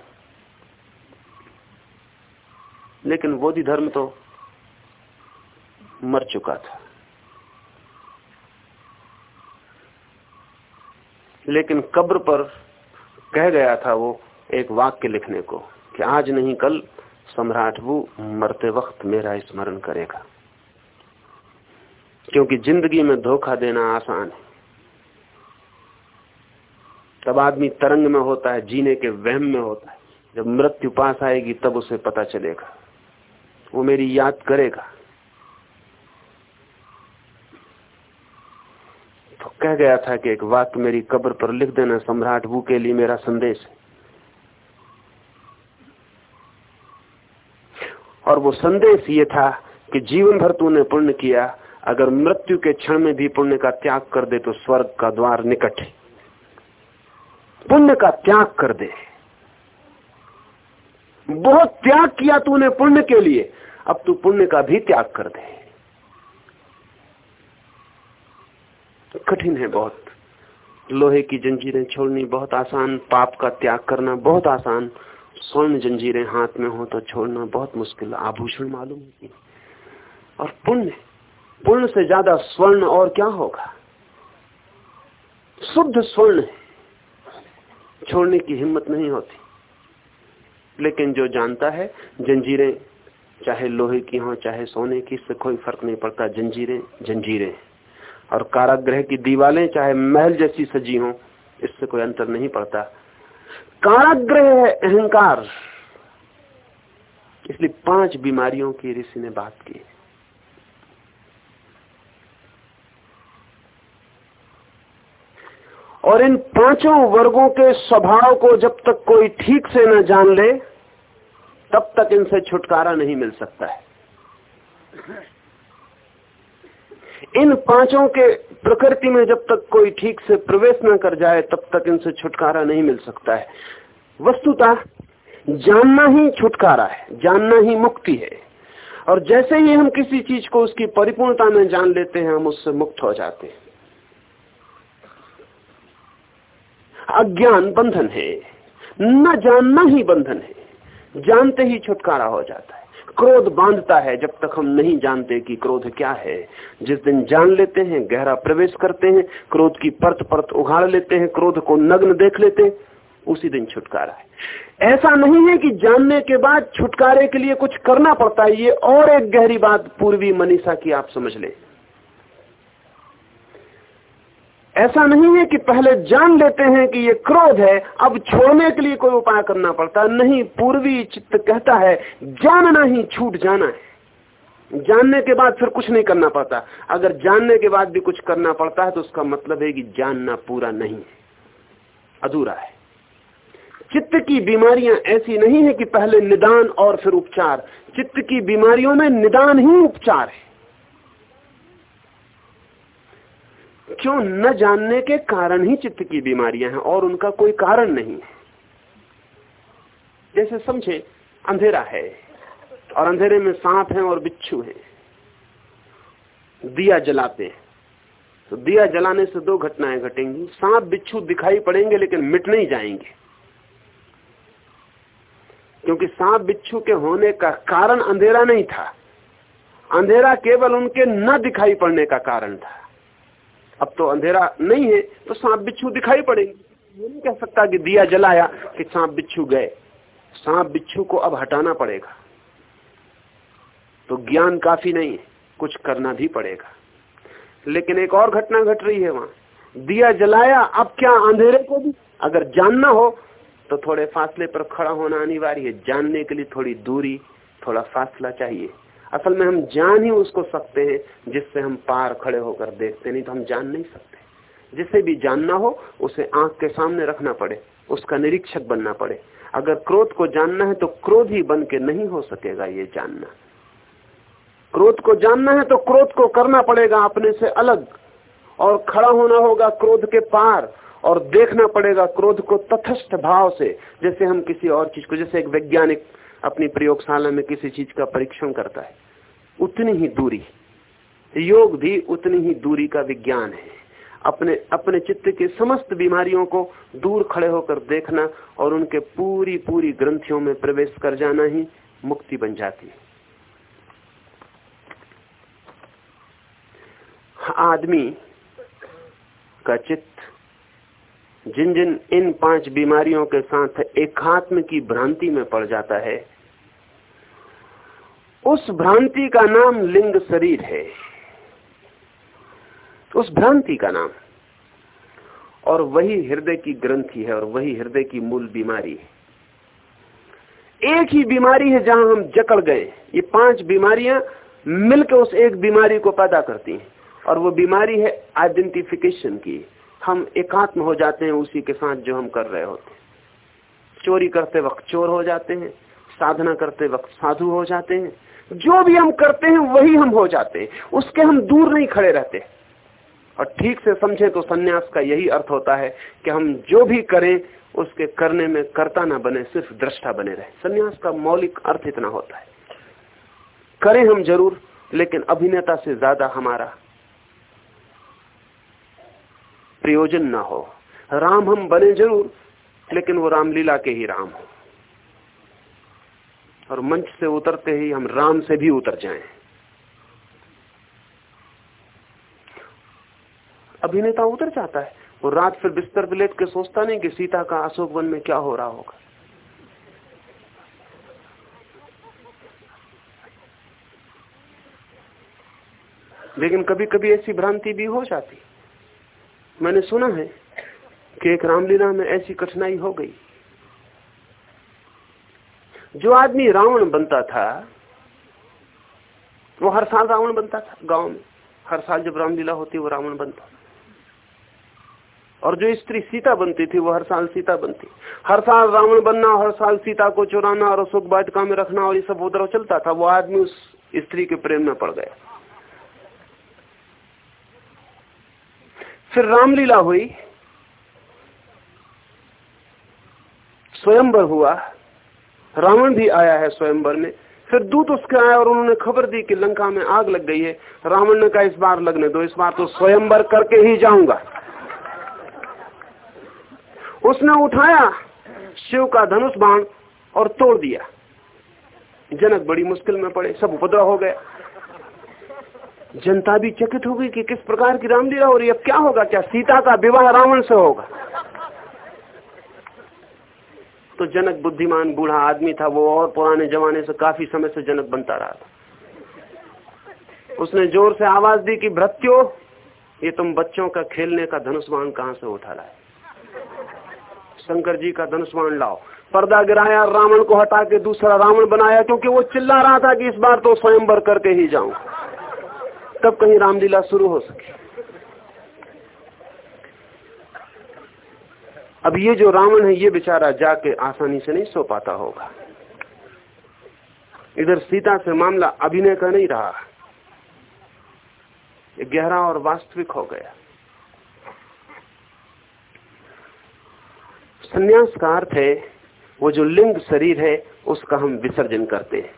लेकिन बोधि धर्म तो मर चुका था। लेकिन कब्र पर कह गया था वो एक वाक्य लिखने को कि आज नहीं, कल सम्राट वो मरते वक्त मेरा स्मरण करेगा। क्योंकि ज़िंदगी में धोखा देना आसान है। तब आदमी तरंग में होता है, जीने के वहम में होता है। जब मृत्यु पास आएगी, तब उसे पता चलेगा। वो मेरी याद करेगा तो कह गया था कि एक वाक्य मेरी कब्र पर लिख देना सम्राट, वो के लिए मेरा संदेश है। और वो संदेश ये था कि जीवन भर तूने पुण्य किया, अगर मृत्यु के क्षण में भी पुण्य का त्याग कर दे तो स्वर्ग का द्वार निकट है। पुण्य का त्याग कर दे। बहुत त्याग किया तूने पुण्य के लिए, अब तू पुण्य का भी त्याग कर दे। कठिन है बहुत। लोहे की जंजीरें छोड़नी बहुत आसान, पाप का त्याग करना बहुत आसान, स्वर्ण जंजीरें हाथ में हो तो छोड़ना बहुत मुश्किल, आभूषण मालूम होती और पुण्य पुण्य से ज़्यादा स्वर्ण और क्या होगा? शुद्ध स्वर्ण छोड़ने की हिम्मत नहीं होती। लेकिन जो जानता है, जंजीरें, चाहे लोहे की हो, चाहे सोने की, इससे कोई फ़र्क नहीं पड़ता। जंजीरें जंजीरें और कारागृह की दीवारें चाहे महल जैसी सजी हो, इससे कोई अंतर नहीं पड़ता। काराग्रह है अहंकार। इसलिए पाँच बीमारियों की ऋषि ने बात की। और इन पाँचों वर्गों के स्वभाव को जब तक कोई ठीक से न जान ले, तब तक इनसे छुटकारा नहीं मिल सकता है। इन पाँचों के प्रकृति में जब तक कोई ठीक से प्रवेश न कर जाए, तब तक इनसे छुटकारा नहीं मिल सकता है। वस्तुतः जानना ही छुटकारा है, जानना ही मुक्ति है। और जैसे ही हम किसी चीज़ को उसकी परिपूर्णता में जान लेते हैं, हम उससे मुक्त हो जाते हैं। अज्ञान बंधन है, न जानना ही बंधन है, जानते ही छुटकारा हो जाता है। क्रोध बांधता है, जब तक हम नहीं जानते कि क्रोध क्या है। जिस दिन जान लेते हैं, गहरा प्रवेश करते हैं, क्रोध की परत परत उघाड़ लेते हैं, क्रोध को नग्न देख लेते हैं, उसी दिन छुटकारा है। ऐसा नहीं है कि जानने के बाद छुटकारे के लिए कुछ करना पड़ता है, ये और एक गहरी बात पूर्वी मनीषा की आप समझ लें। ऐसा नहीं है कि पहले जान लेते हैं कि ये क्रोध है, अब छोड़ने के लिए कोई उपाय करना पड़ता नहीं। पूर्वी चित्त कहता है, जानना ही छूट जाना है। जानने के बाद फिर कुछ नहीं करना पड़ता। अगर जानने के बाद भी कुछ करना पड़ता है तो उसका मतलब है कि जानना पूरा नहीं है। अधूरा है। चित्त की बीमारियाँ ऐसी नहीं है कि पहले निदान और फिर उपचार। चित्त की बीमारियों में निदान ही उपचार है। क्यों न जानने के कारण ही चित्त की बीमारियाँ हैं और उनका कोई कारण नहीं है? जैसे समझे, अंधेरा है और अंधेरे में सांप है और बिच्छू है। दिया जलाते हैं। तो दिया जलाने से दो घटनाएँ घटेंगी। सांप, बिच्छू दिखाई पड़ेंगे लेकिन मिट नहीं जाएँगे। क्योंकि सांप, बिच्छू के होने का कारण अंधेरा नहीं था। अंधेरा केवल उनके न दिखाई पड़ने का कारण था। अब तो अंधेरा नहीं है तो सांप बिच्छू दिखाई पड़ेगी। ये नहीं कह सकता कि दिया जलाया कि सांप बिच्छू गए। सांप बिच्छू को अब हटाना पड़ेगा। तो ज्ञान काफ़ी नहीं है, कुछ करना भी पड़ेगा। लेकिन एक और घटना घट रही है वहाँ। दिया जलाया, अब क्या अंधेरे को भी? अगर जानना हो तो थोड़े फासले पर खड़ा होना अनिवार्य है। जानने के लिए थोड़ी दूरी, थोड़ा फासला चाहिए। असल में हम जान ही उसको सकते हैं, जिससे हम पार खड़े होकर देखते नहीं तो हम जान नहीं सकते। जिसे भी जानना हो, उसे आँख के सामने रखना पड़े, उसका निरीक्षक बनना पड़े। अगर क्रोध को जानना है तो क्रोध ही बन के नहीं हो सकेगा ये जानना। क्रोध को जानना है तो क्रोध को करना पड़ेगा अपने से अलग, और खड़ा होना होगा क्रोध के पार, और देखना पड़ेगा क्रोध को तथस्थ भाव से, जैसे हम किसी और चीज़ को, जैसे एक वैज्ञानिक अपनी प्रयोगशाला में किसी चीज़ का परीक्षण करता है। उतनी ही दूरी। योग भी उतनी ही दूरी का विज्ञान है। अपने अपने चित्त के समस्त बीमारियों को दूर खड़े होकर देखना और उनके पूरी पूरी ग्रंथियों में प्रवेश कर जाना ही मुक्ति बन जाती है। आदमी का चित्त जिन जिन इन पाँच बीमारियों के साथ एकात्म की भ्रांति में पड़ जाता है उस भ्रांति का नाम लिंग शरीर है। उस भ्रांति का नाम। और वही हृदय की ग्रंथि है और वही हृदय की मूल बीमारी है। एक ही बीमारी है जहाँ हम जकड़ गए। ये पाँच बीमारियाँ मिलकर उस एक बीमारी को पैदा करती हैं। और वो बीमारी है आइडेंटिफिकेशन की। हम एकात्म हो जाते हैं उसी के साथ जो हम कर रहे होते हैं। चोरी करते वक्त चोर हो जाते हैं। साधना करते वक्त साधु हो जाते हैं। जो भी हम करते हैं, वही हम हो जाते हैं। उसके हम दूर नहीं खड़े रहते। और ठीक से समझे तो सन्यास का यही अर्थ होता है कि हम जो भी करें, उसके करने में कर्ता ना बने, सिर्फ़ दृष्टा बने रहे। सन्यास का मौलिक अर्थ इतना होता है। करें हम ज़रूर, लेकिन अभिनेता से ज़्यादा हमारा प्रयोजन ना हो। राम हम बने ज़रूर, लेकिन वो रामलीला के ही राम हो। और मंच से उतरते ही हम राम से भी उतर जाएँ। अभिनेता उतर जाता है। वो रात फिर बिस्तर पर लेट के सोचता नहीं कि सीता का अशोक वन में क्या हो रहा होगा। लेकिन कभी कभी ऐसी भ्रांति भी हो जाती। मैंने सुना है कि एक रामलीला में ऐसी कठिनाई हो गई। जो आदमी रावण बनता था, वो हर साल रावण बनता था गाँव में। हर साल जब रामलीला होती, वो रावण बनता और जो स्त्री सीता बनती थी, वो हर साल सीता बनती। हर साल रावण बनना, हर साल सीता को चुराना, और सुख बाटिका में रखना, और ये सब उधर चलता था, वो आदमी उस स्त्री के प्रेम में पड़ गया। फिर रामलीला हुई, स्वयंवर हुआ। रावण भी आया है स्वयंवर में। फिर दूत उसके आए और उन्होंने खबर दी कि लंका में आग लग गई है। रावण ने कहा, इस बार लगने दो, इस बार तो स्वयंवर करके ही जाऊँगा। उसने उठाया शिव का धनुष बाण और तोड़ दिया। जनक बड़ी मुश्किल में पड़े, सब उपद्रव हो गया जनता भी चकित हो गई कि किस प्रकार की रामलीला हो रही अब क्या होगा, क्या सीता का विवाह रावण से होगा? तो जनक बुद्धिमान बूढ़ा आदमी था, वो और पुराने जमाने से काफ़ी समय से जनक बनता रहा था। उसने ज़ोर से आवाज़ दी कि भ्रत्यो ये तुम बच्चों का खेलने का धनुष्मान कहाँ से उठा लाए? शंकर जी का धनुष्मान लाओ। पर्दा गिराया, रावण को हटा के दूसरा रावण बनाया, क्योंकि वो चिल्ला रहा था कि इस बार तो स्वयंवर करके ही जाऊँ। तब कहीं रामलीला शुरू हो सके। अब ये जो रावण है, ये बेचारा जाके आसानी से नहीं सो पाता होगा। इधर सीता से मामला अभिनय का नहीं रहा। ये गहरा और वास्तविक हो गया। संन्यास का अर्थ है, वो जो लिंग शरीर है, उसका हम विसर्जन करते हैं।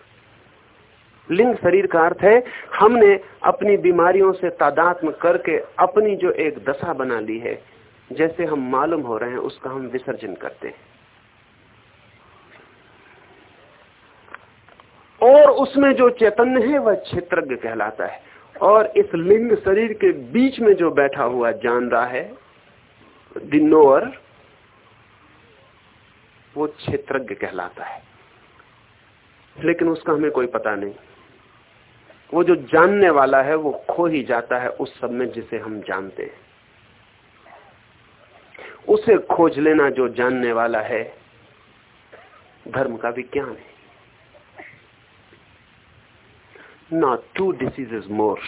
लिंग शरीर का अर्थ है, हमने अपनी बीमारियों से तादात्म करके अपनी जो एक दशा बना ली है जैसे हम मालूम हो रहे हैं, उसका हम विसर्जन करते हैं। और उसमें जो चैतन्य है, वह क्षेत्रज्ञ कहलाता है। और इस लिंग शरीर के बीच में जो बैठा हुआ जान रहा है दिनोर वो क्षेत्रज्ञ कहलाता है। लेकिन उसका हमें कोई पता नहीं। वो जो जानने वाला है, वो खो ही जाता है उस सब में जिसे हम जानते हैं। उसे खोज लेना जो जानने वाला है। धर्म का विज्ञान है। ना to diseases more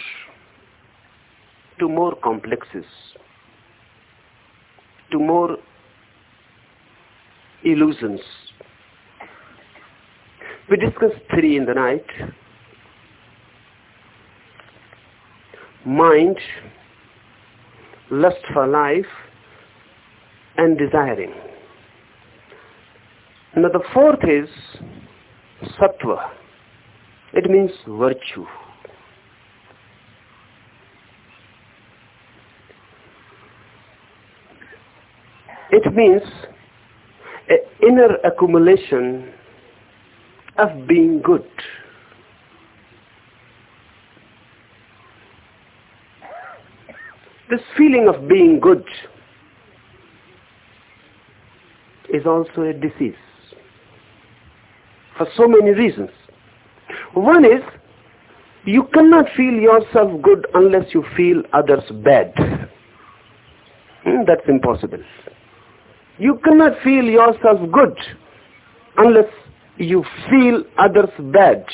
to more complexes to more illusions we discuss three in the night. Mind lust for life and desiring. Now the fourth is sattva. It means virtue. It means an inner accumulation of being good. This feeling of being good is also a disease for so many reasons. One is, you cannot feel yourself good unless you feel others bad. Hmm, that's impossible. You cannot feel yourself good unless you feel others bad.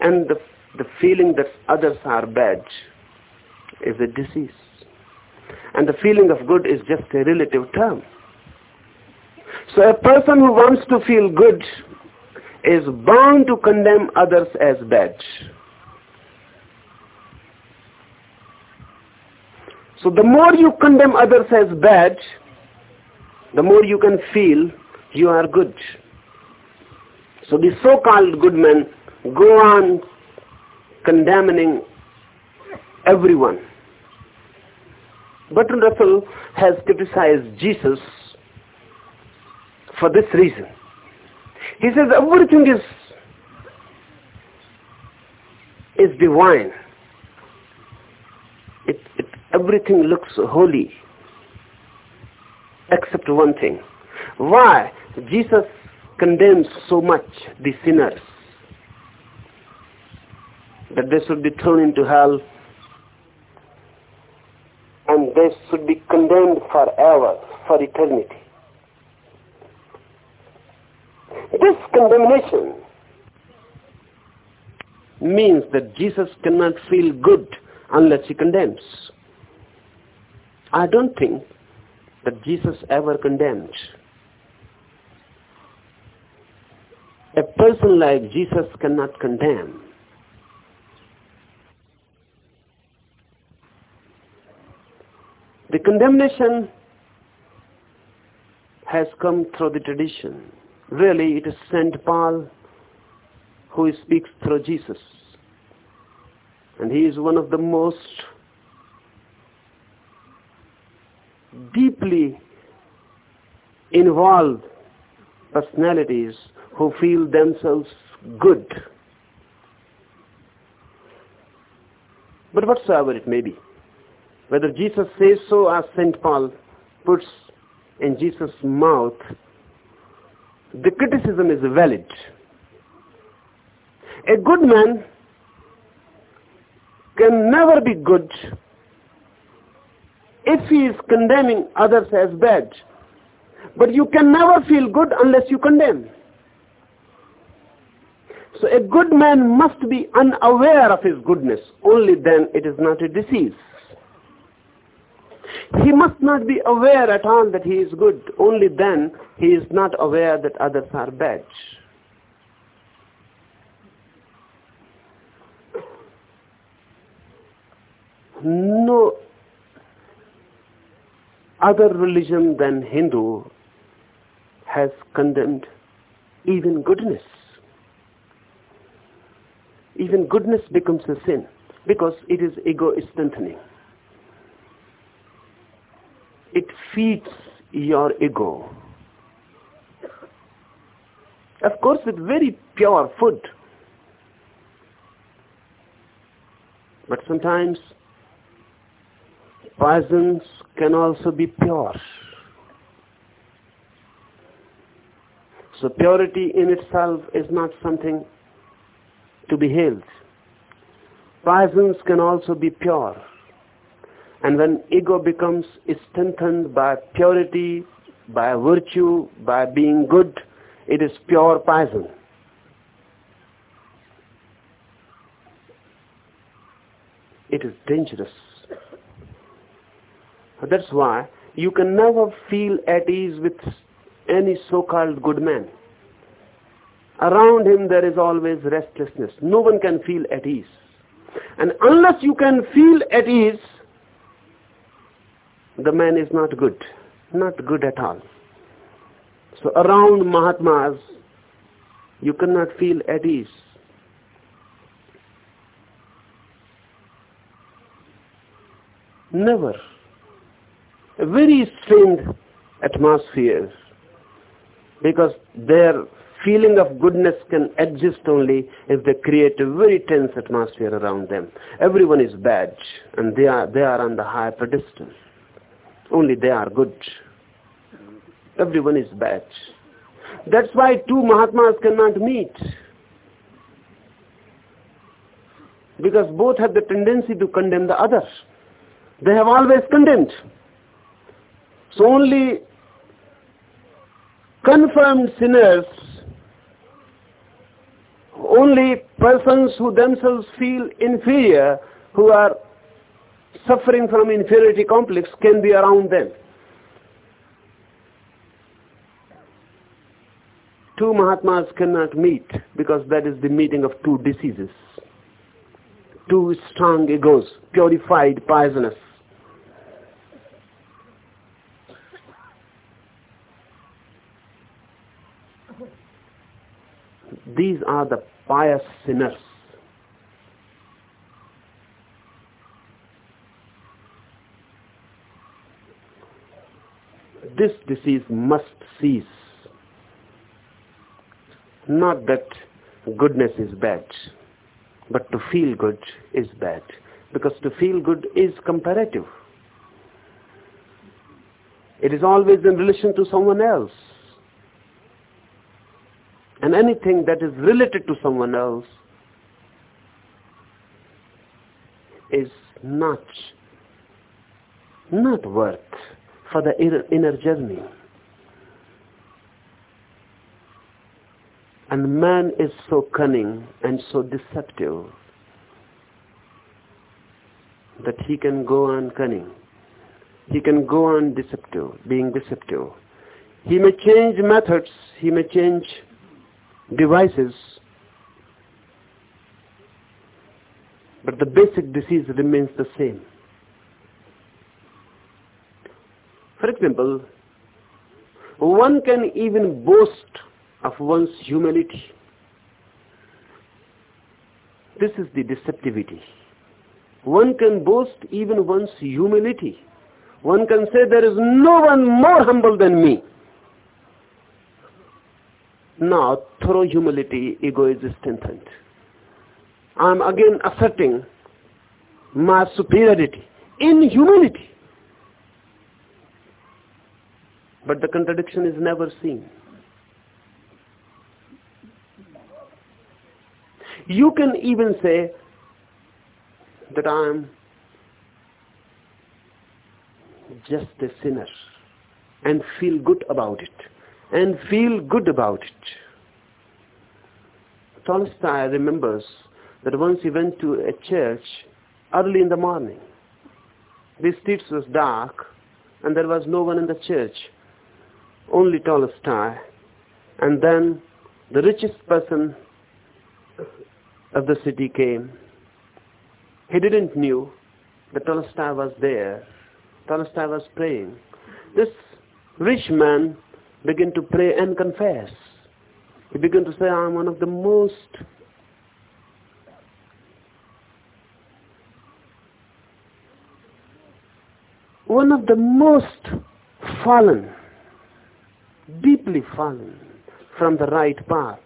And the, the feeling that others are bad is a disease. And the feeling of good is just a relative term. So a person who wants to feel good is bound to condemn others as bad. So the more you condemn others as bad, the more you can feel you are good. So the so-called good men go on condemning everyone. Bertrand Russell has criticized Jesus for this reason. He says everything is is divine. It, it, everything looks holy except one thing. Why? Jesus condemns so much the sinners that they should be thrown into hell they should be condemned forever, for eternity. This condemnation means that Jesus cannot feel good unless he condemns. I don't think that Jesus ever condemned. A person like Jesus cannot condemn. The condemnation has come through the tradition. Really, it is St. Paul who speaks through Jesus. And he is one of the most deeply involved personalities who feel themselves good. But whatsoever it may be, whether Jesus says so as St. Paul puts in Jesus' mouth, the criticism is valid. A good man can never be good if he is condemning others as bad. But you can never feel good unless you condemn. So a good man must be unaware of his goodness. Only then it is not a disease. He must not be aware at all that he is good. Only then he is not aware that others are bad. No other religion than Hindu has condemned even goodness. Even goodness becomes a sin because it is ego strengthening. It feeds your ego. Of course, with very pure food. But sometimes poisons can also be pure. So purity in itself is not something to be hailed. Poisons can also be pure. And when ego becomes strengthened by purity, by virtue, by being good, it is pure poison. It is dangerous. That's why you can never feel at ease with any so-called good man. Around him there is always restlessness. No one can feel at ease. And unless you can feel at ease, the man is not good. Not good at all. So around Mahatmas, you cannot feel at ease. Never a very strained atmosphere because their feeling of goodness can exist only if they create a very tense atmosphere around them. Everyone is bad and they are, they are on the high pedestal. Only they are good. Everyone is bad. That's why two Mahatmas cannot meet. Because both have the tendency to condemn the other. They have always condemned. So only confirmed sinners, only persons who themselves feel inferior, who are suffering from inferiority complex can be around them. Two Mahatmas cannot meet because that is the meeting of two diseases. Two strong egos, purified, poisonous. These are the pious sinners. This disease must cease. Not that goodness is bad, but to feel good is bad. Because to feel good is comparative. It is always in relation to someone else. And anything that is related to someone else is not, not worth for the inner journey. And man is so cunning and so deceptive that he can go on cunning. He can go on deceptive, being deceptive. He may change methods, he may change devices, but the basic disease remains the same. For example, one can even boast of one's humility. This is the deceptivity. One can boast even one's humility. one can say there is no one more humble than me. Now, through humility, ego is strengthened. I am again asserting my superiority in humility. But the contradiction is never seen. You can even say that I am just a sinner and feel good about it and feel good about it. Tolstoy remembers that once he went to a church early in the morning. The streets was dark and there was no one in the church, only Tolstoy. And then the richest person of the city came. He didn't knew that Tolstoy was there. Tolstoy was praying. This rich man began to pray and confess. He began to say, I'm one of the most one of the most fallen, deeply fallen from the right path.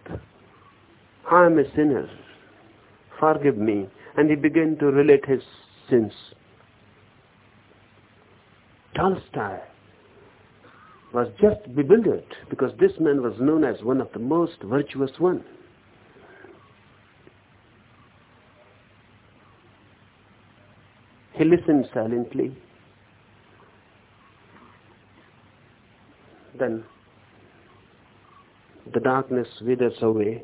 I am a sinner. Forgive me. And he began to relate his sins. Tolstoy was just bewildered because this man was known as one of the most virtuous one. He listened silently then the darkness withers away.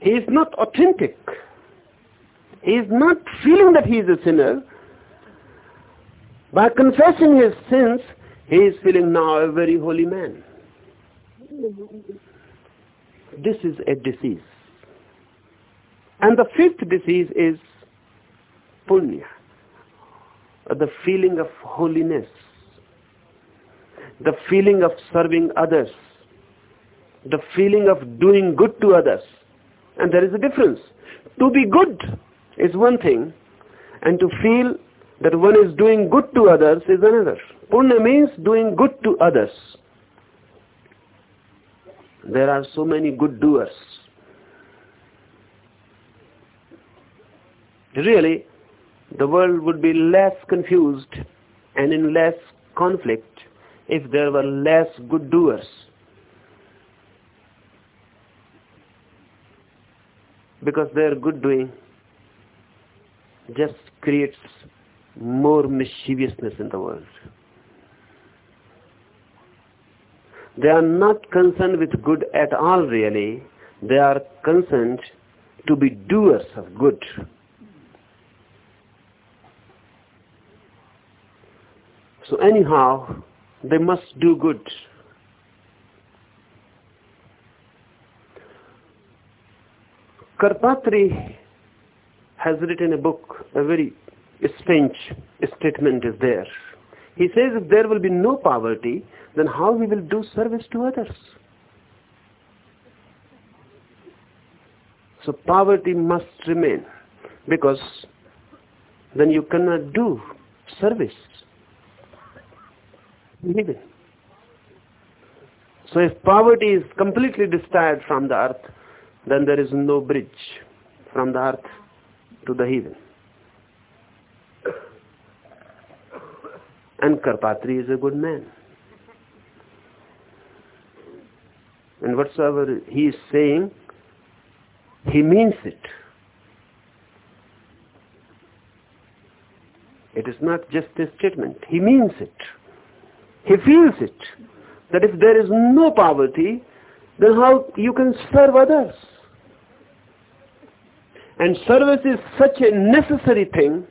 He is not authentic. He is not feeling that he is a sinner. By confessing his sins, he is feeling now a very holy man. This is a disease. And the fifth disease is punya, the feeling of holiness the feeling of serving others, the feeling of doing good to others. And there is a difference. To be good is one thing, and to feel that one is doing good to others is another. Punya means doing good to others. There are so many good doers. Really, the world would be less confused and in less conflict if there were less good doers. Because their good doing just creates more mischievousness in the world. They are not concerned with good at all really. They are concerned to be doers of good. So anyhow, they must do good. Karpatri has written a book, a very strange statement is there. He says if there will be no poverty, then how we will do service to others? So poverty must remain because then you cannot do service living. So if poverty is completely destroyed from the earth, then there is no bridge from the earth to the heaven. And Karpatri is a good man. And whatsoever he is saying, he means it. It is not just a statement. He means it. He feels it. That if there is no poverty, then how you can serve others? And service is such a necessary thing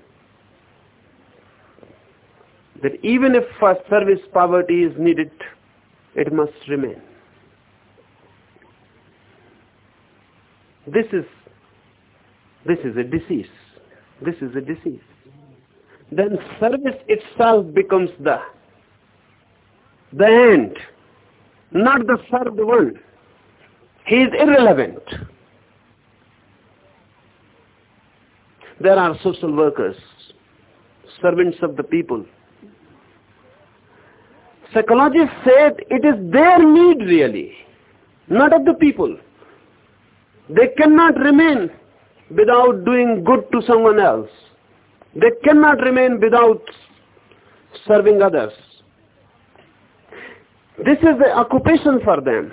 that even if for service poverty is needed, it must remain. This is this is a disease. This is a disease. Then service itself becomes the the end, not the served one. He is irrelevant. There are social workers, servants of the people. Psychologists said it is their need really, not of the people. They cannot remain without doing good to someone else. They cannot remain without serving others. This is the occupation for them.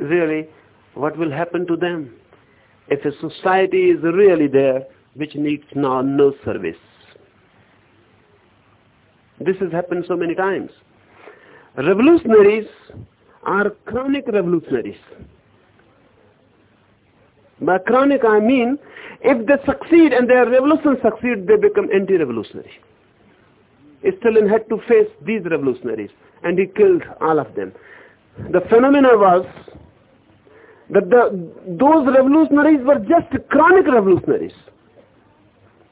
Really, what will happen to them if a society is really there which needs now no service? This has happened so many times. Revolutionaries are chronic revolutionaries. By chronic I mean if they succeed and their revolution succeed, they become anti-revolutionary. Stalin had to face these revolutionaries and he killed all of them. The phenomena was that the, those revolutionaries were just chronic revolutionaries.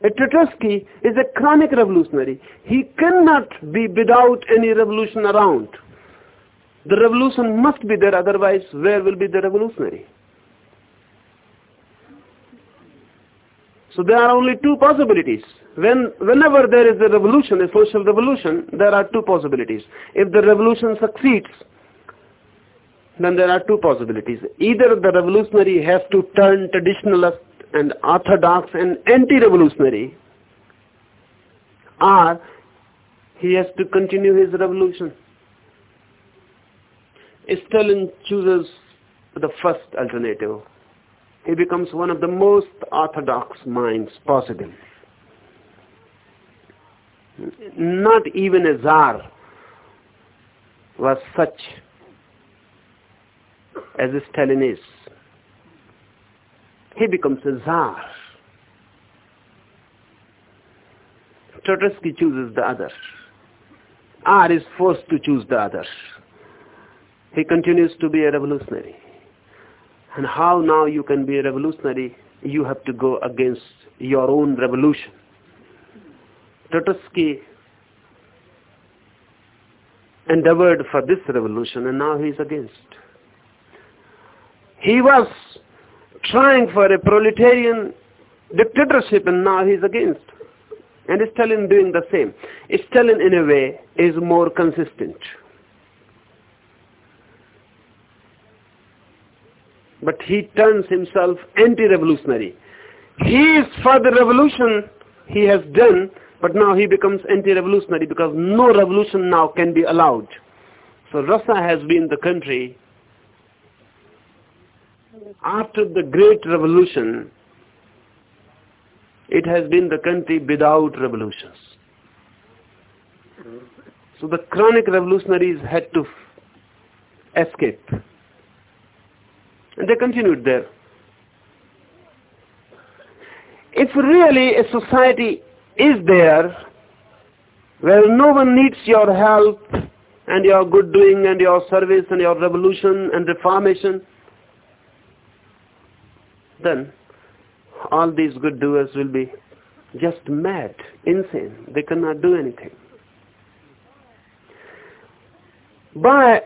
A Trotsky is a chronic revolutionary. He cannot be without any revolution around. The revolution must be there, otherwise where will be the revolutionary? So there are only two possibilities. When, whenever there is a revolution, a social revolution, there are two possibilities. If the revolution succeeds, then there are two possibilities. Either the revolutionary has to turn traditionalist and orthodox and anti-revolutionary, or he has to continue his revolution. Stalin chooses the first alternative he becomes one of the most orthodox minds possible. Not even a czar was such as Stalin is. He becomes a czar. Trotsky chooses the other. R is forced to choose the other. He continues to be a revolutionary. And how now you can be a revolutionary? You have to go against your own revolution. Trotsky endeavored for this revolution and now he is against. He was trying for a proletarian dictatorship and now he is against. And Stalin doing the same. Stalin in a way is more consistent. But he turns himself anti-revolutionary. He is for the revolution he has done, but now he becomes anti-revolutionary because no revolution now can be allowed. So Russia has been the country after the great revolution, it has been the country without revolutions. So the chronic revolutionaries had to escape. And they continued there. If really a society is there where no one needs your help and your good doing and your service and your revolution and reformation, then all these good doers will be just mad, insane. They cannot do anything. By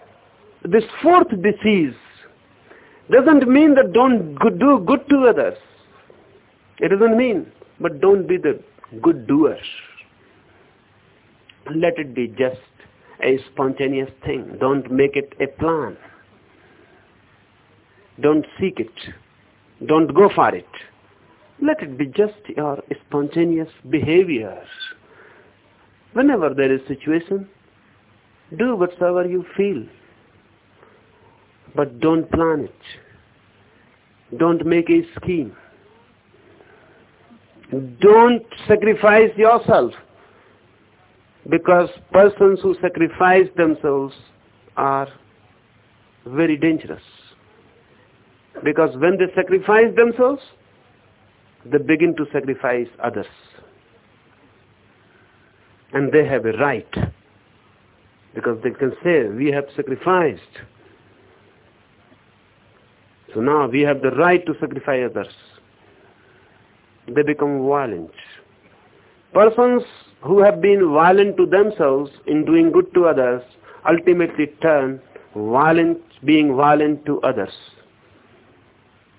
this fourth disease doesn't mean that don't do good to others. It doesn't mean, but don't be the good doer. Let it be just a spontaneous thing. Don't make it a plan. Don't seek it. Don't go for it. Let it be just your spontaneous behavior. Whenever there is situation, do whatsoever you feel. But don't plan it. Don't make a scheme. Don't sacrifice yourself. Because persons who sacrifice themselves are very dangerous. Because when they sacrifice themselves, they begin to sacrifice others. And they have a right. Because they can say, we have sacrificed so now we have the right to sacrifice others. They become violent. Persons who have been violent to themselves in doing good to others ultimately turn violent, being violent to others.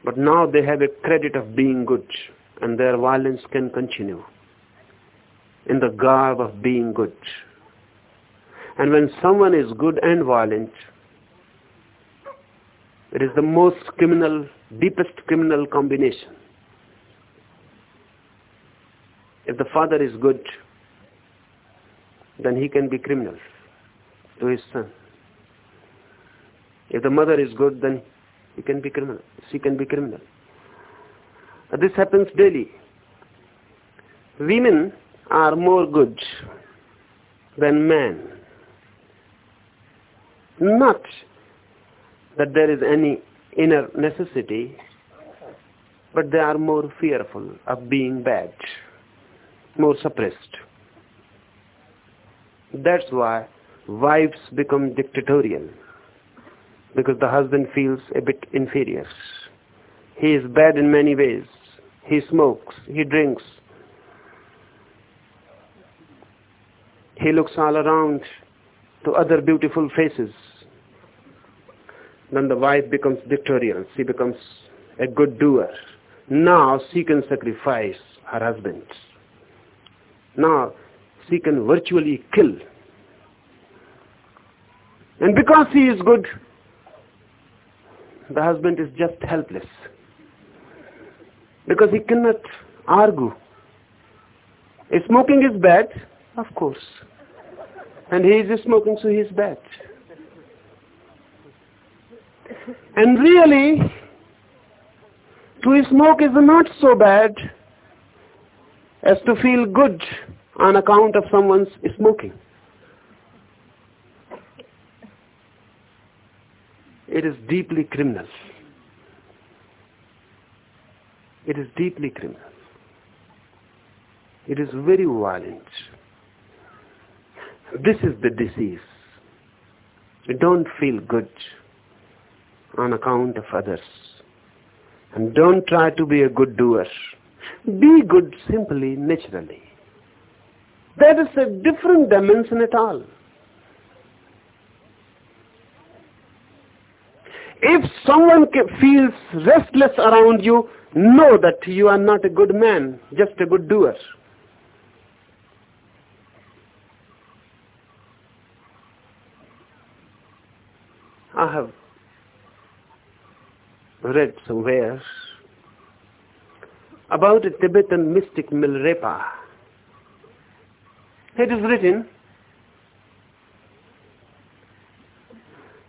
But now they have a credit of being good and their violence can continue in the garb of being good. And when someone is good and violent, it is the most criminal, deepest criminal combination. If the father is good, then he can be criminal to his son. If the mother is good, then he can be criminal. She can be criminal. This happens daily. Women are more good than men. Not that there is any inner necessity, but they are more fearful of being bad, more suppressed. That's why wives become dictatorial because the husband feels a bit inferior. He is bad in many ways. He smokes, he drinks. He looks all around to other beautiful faces. Then the wife becomes victorious. She becomes a good doer. Now she can sacrifice her husband. Now she can virtually kill. And because he is good, the husband is just helpless. Because he cannot argue. Smoking is bad, of course. And he is smoking, so he is bad. And really, to smoke is not so bad as to feel good on account of someone's smoking. It is deeply criminal. It is deeply criminal. It is very violent. This is the disease. Don't feel good on account of others. And don't try to be a good doer. Be good simply, naturally. That is a different dimension at all. If someone feels restless around you, know that you are not a good man, just a good doer. I have read somewhere about a Tibetan mystic Milarepa. It is written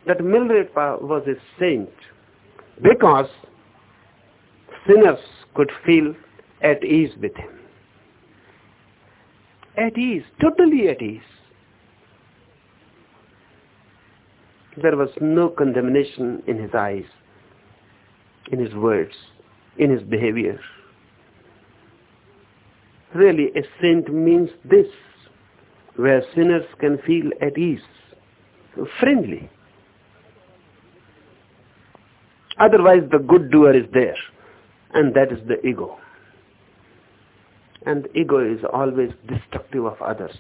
that Milarepa was a saint because sinners could feel at ease with him. At ease, totally at ease. There was no condemnation in his eyes, in his words, in his behavior. Really, a saint means this, where sinners can feel at ease, friendly. Otherwise, the good doer is there, and that is the ego. And ego is always destructive of others.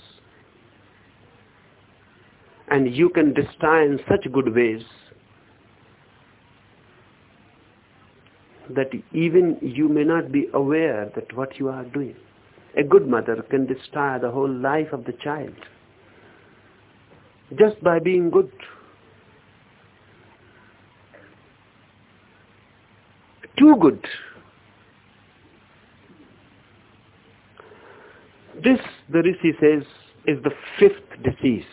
And you can destroy in such good ways that even you may not be aware that what you are doing. A good mother can destroy the whole life of the child just by being good. Too good. This, the Rishi says, is the fifth disease.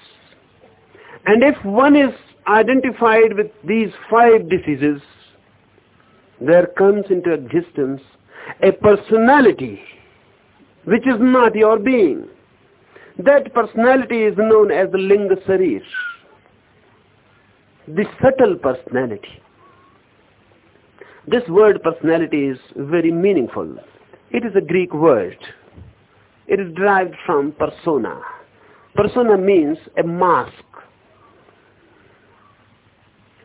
And if one is identified with these five diseases, there comes into existence a personality which is not your being. That personality is known as the Linga Sarir, the subtle personality. This word personality is very meaningful. It is a Greek word. It is derived from persona. Persona means a mask.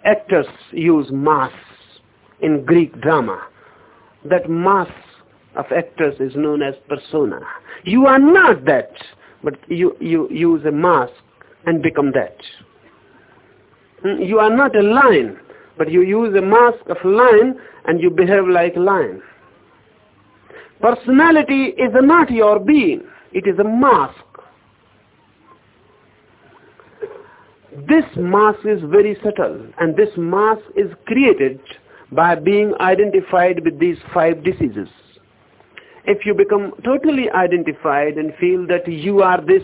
Actors use masks in Greek drama. That mask of actors is known as persona. You are not that, but you, you use a mask and become that. Hmm, you are not a lion, but you use a mask of lion and you behave like lion. Personality is not your being, it is a mask. This mask is very subtle and this mask is created by being identified with these five diseases. If you become totally identified and feel that you are this,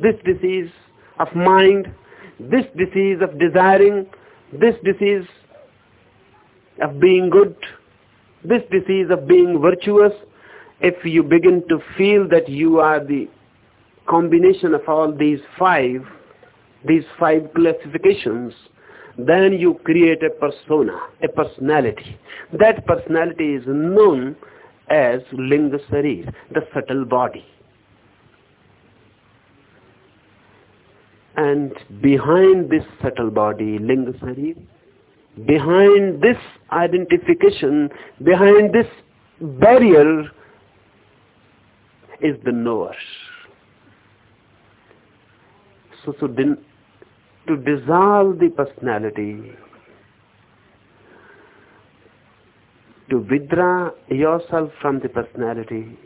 this disease of mind, this disease of desiring, this disease of being good, this disease of being virtuous, if you begin to feel that you are the combination of all these five, these five classifications, then you create a persona, a personality. That personality is known as Linga Sarir, the subtle body. And behind this subtle body, Linga Sarir, behind this identification, behind this barrier is the knower. So, so to dissolve the personality, to withdraw yourself from the personality,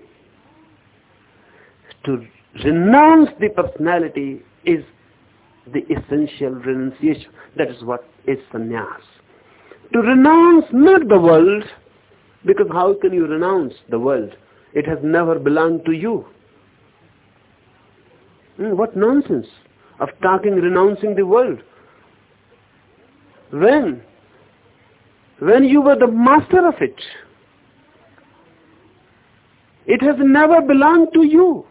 to renounce the personality is the essential renunciation. That is what is sannyas. To renounce not the world, because how can you renounce the world? It has never belonged to you. Hmm, what nonsense of talking renouncing the world. When? When you were the master of it. It has never belonged to you.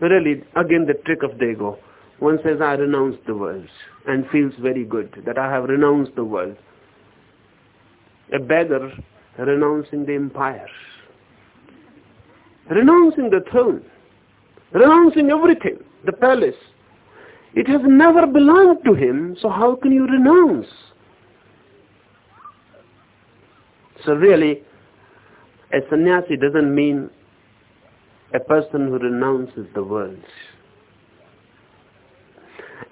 Really, again the trick of the ego. One says, I renounce the world and feels very good that I have renounced the world. A beggar renouncing the empire, renouncing the throne, renouncing everything, the palace. It has never belonged to him, so how can you renounce? So really, a sannyasi doesn't mean a person who renounces the world.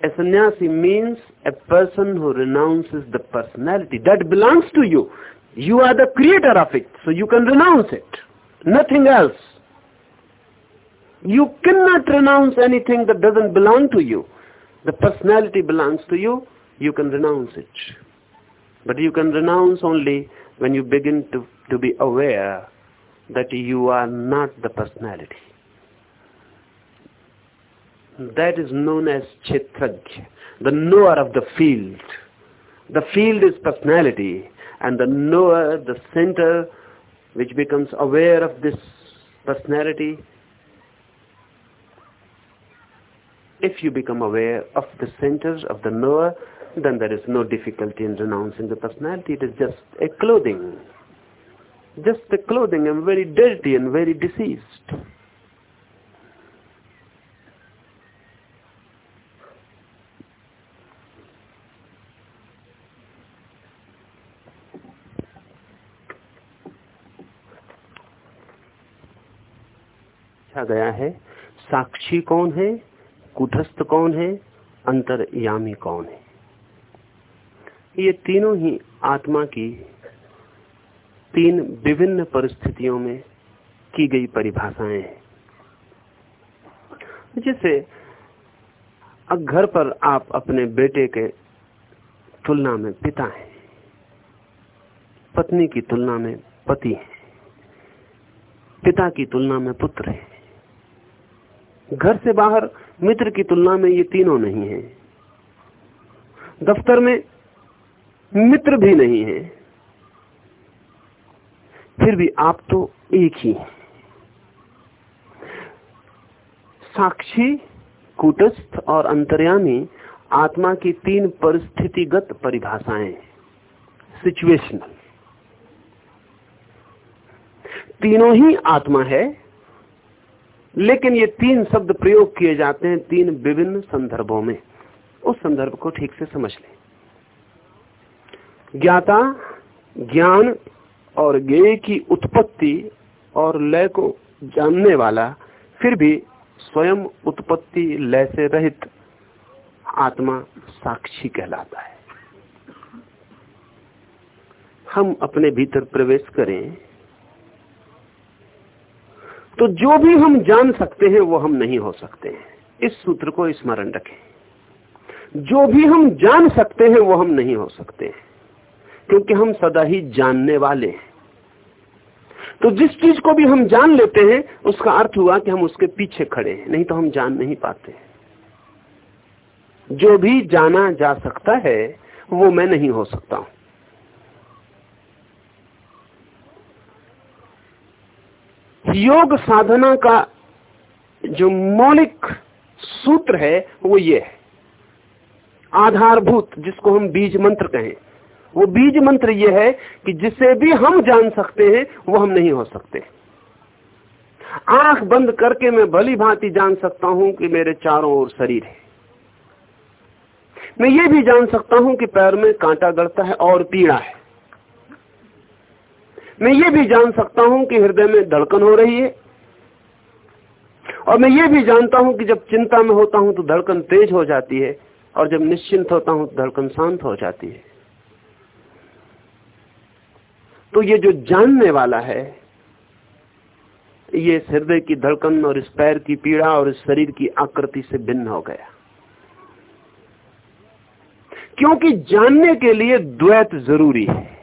A sannyasi means a person who renounces the personality. That belongs to you. You are the creator of it, so you can renounce it. Nothing else. You cannot renounce anything that doesn't belong to you. The personality belongs to you, you can renounce it. But you can renounce only when you begin to, to be aware that you are not the personality. That is known as Chetraj, the knower of the field. The field is personality, and the knower, the center, which becomes aware of this personality, if you become aware of the centers of the knower, then there is no difficulty in renouncing the personality. It is just a clothing. Just a clothing and very dirty and very diseased. पूछा गया है साक्षी कौन है कुटस्थ कौन है? अंतरयामी कौन है? ये तीनों ही आत्मा की तीन विभिन्न परिस्थितियों में की गई परिभाषाएँ हैं। जैसे घर पर आप अपने बेटे के तुलना में पिता हैं, पत्नी की तुलना में पति हैं, पिता की तुलना में पुत्र है। घर से बाहर मित्र की तुलना में ये तीनों नहीं है। दफ्तर में मित्र भी नहीं है। फिर भी आप तो एक ही हैं। साक्षी, कूटस्थ और अंतर्यामी आत्मा की तीन परिस्थितिगत परिभाषाएँ सिचुएशनल तीनों ही आत्मा है लेकिन ये तीन शब्द प्रयोग किए जाते हैं तीन विभिन्न संदर्भों में। उस संदर्भ को ठीक से समझ लें। ज्ञाता, ज्ञान और ज्ञेय की उत्पत्ति और लय को जानने वाला, फिर भी स्वयं उत्पत्ति लय से रहित आत्मा साक्षी कहलाता है। हम अपने भीतर प्रवेश करें। तो जो भी हम जान सकते हैं, वो हम नहीं हो सकते हैं। इस सूत्र को स्मरण रखें। जो भी हम जान सकते हैं, वो हम नहीं हो सकते हैं। क्योंकि हम सदा ही जानने वाले हैं। तो जिस चीज़ को भी हम जान लेते हैं, उसका अर्थ हुआ कि हम उसके पीछे खड़े हैं। नहीं तो हम जान नहीं पाते जो भी जाना जा सकता है, वो मैं नहीं हो सकता हूँ। योग साधना का जो मौलिक सूत्र है, वो ये है। आधारभूत, जिसको हम बीज मंत्र कहें, वो बीज मंत्र ये है कि जिसे भी हम जान सकते हैं, वो हम नहीं हो सकते। आँख बंद करके मैं भली भांति जान सकता हूँ कि मेरे चारों ओर शरीर है। मैं ये भी जान सकता हूँ कि पैर में कांटा गड़ता है और पीड़ा है। मैं ये भी जान सकता हूँ कि हृदय में धड़कन हो रही है। और मैं ये भी जानता हूँ कि जब चिंता में होता हूँ तो धड़कन तेज हो जाती है, और जब निश्चिंत होता हूँ तो धड़कन शांत हो जाती है। तो ये जो जानने वाला है, ये हृदय की धड़कन और इस पैर की पीड़ा और इस शरीर की आकृति से भिन्न हो गया। क्योंकि जानने के लिए द्वैत ज़रूरी है।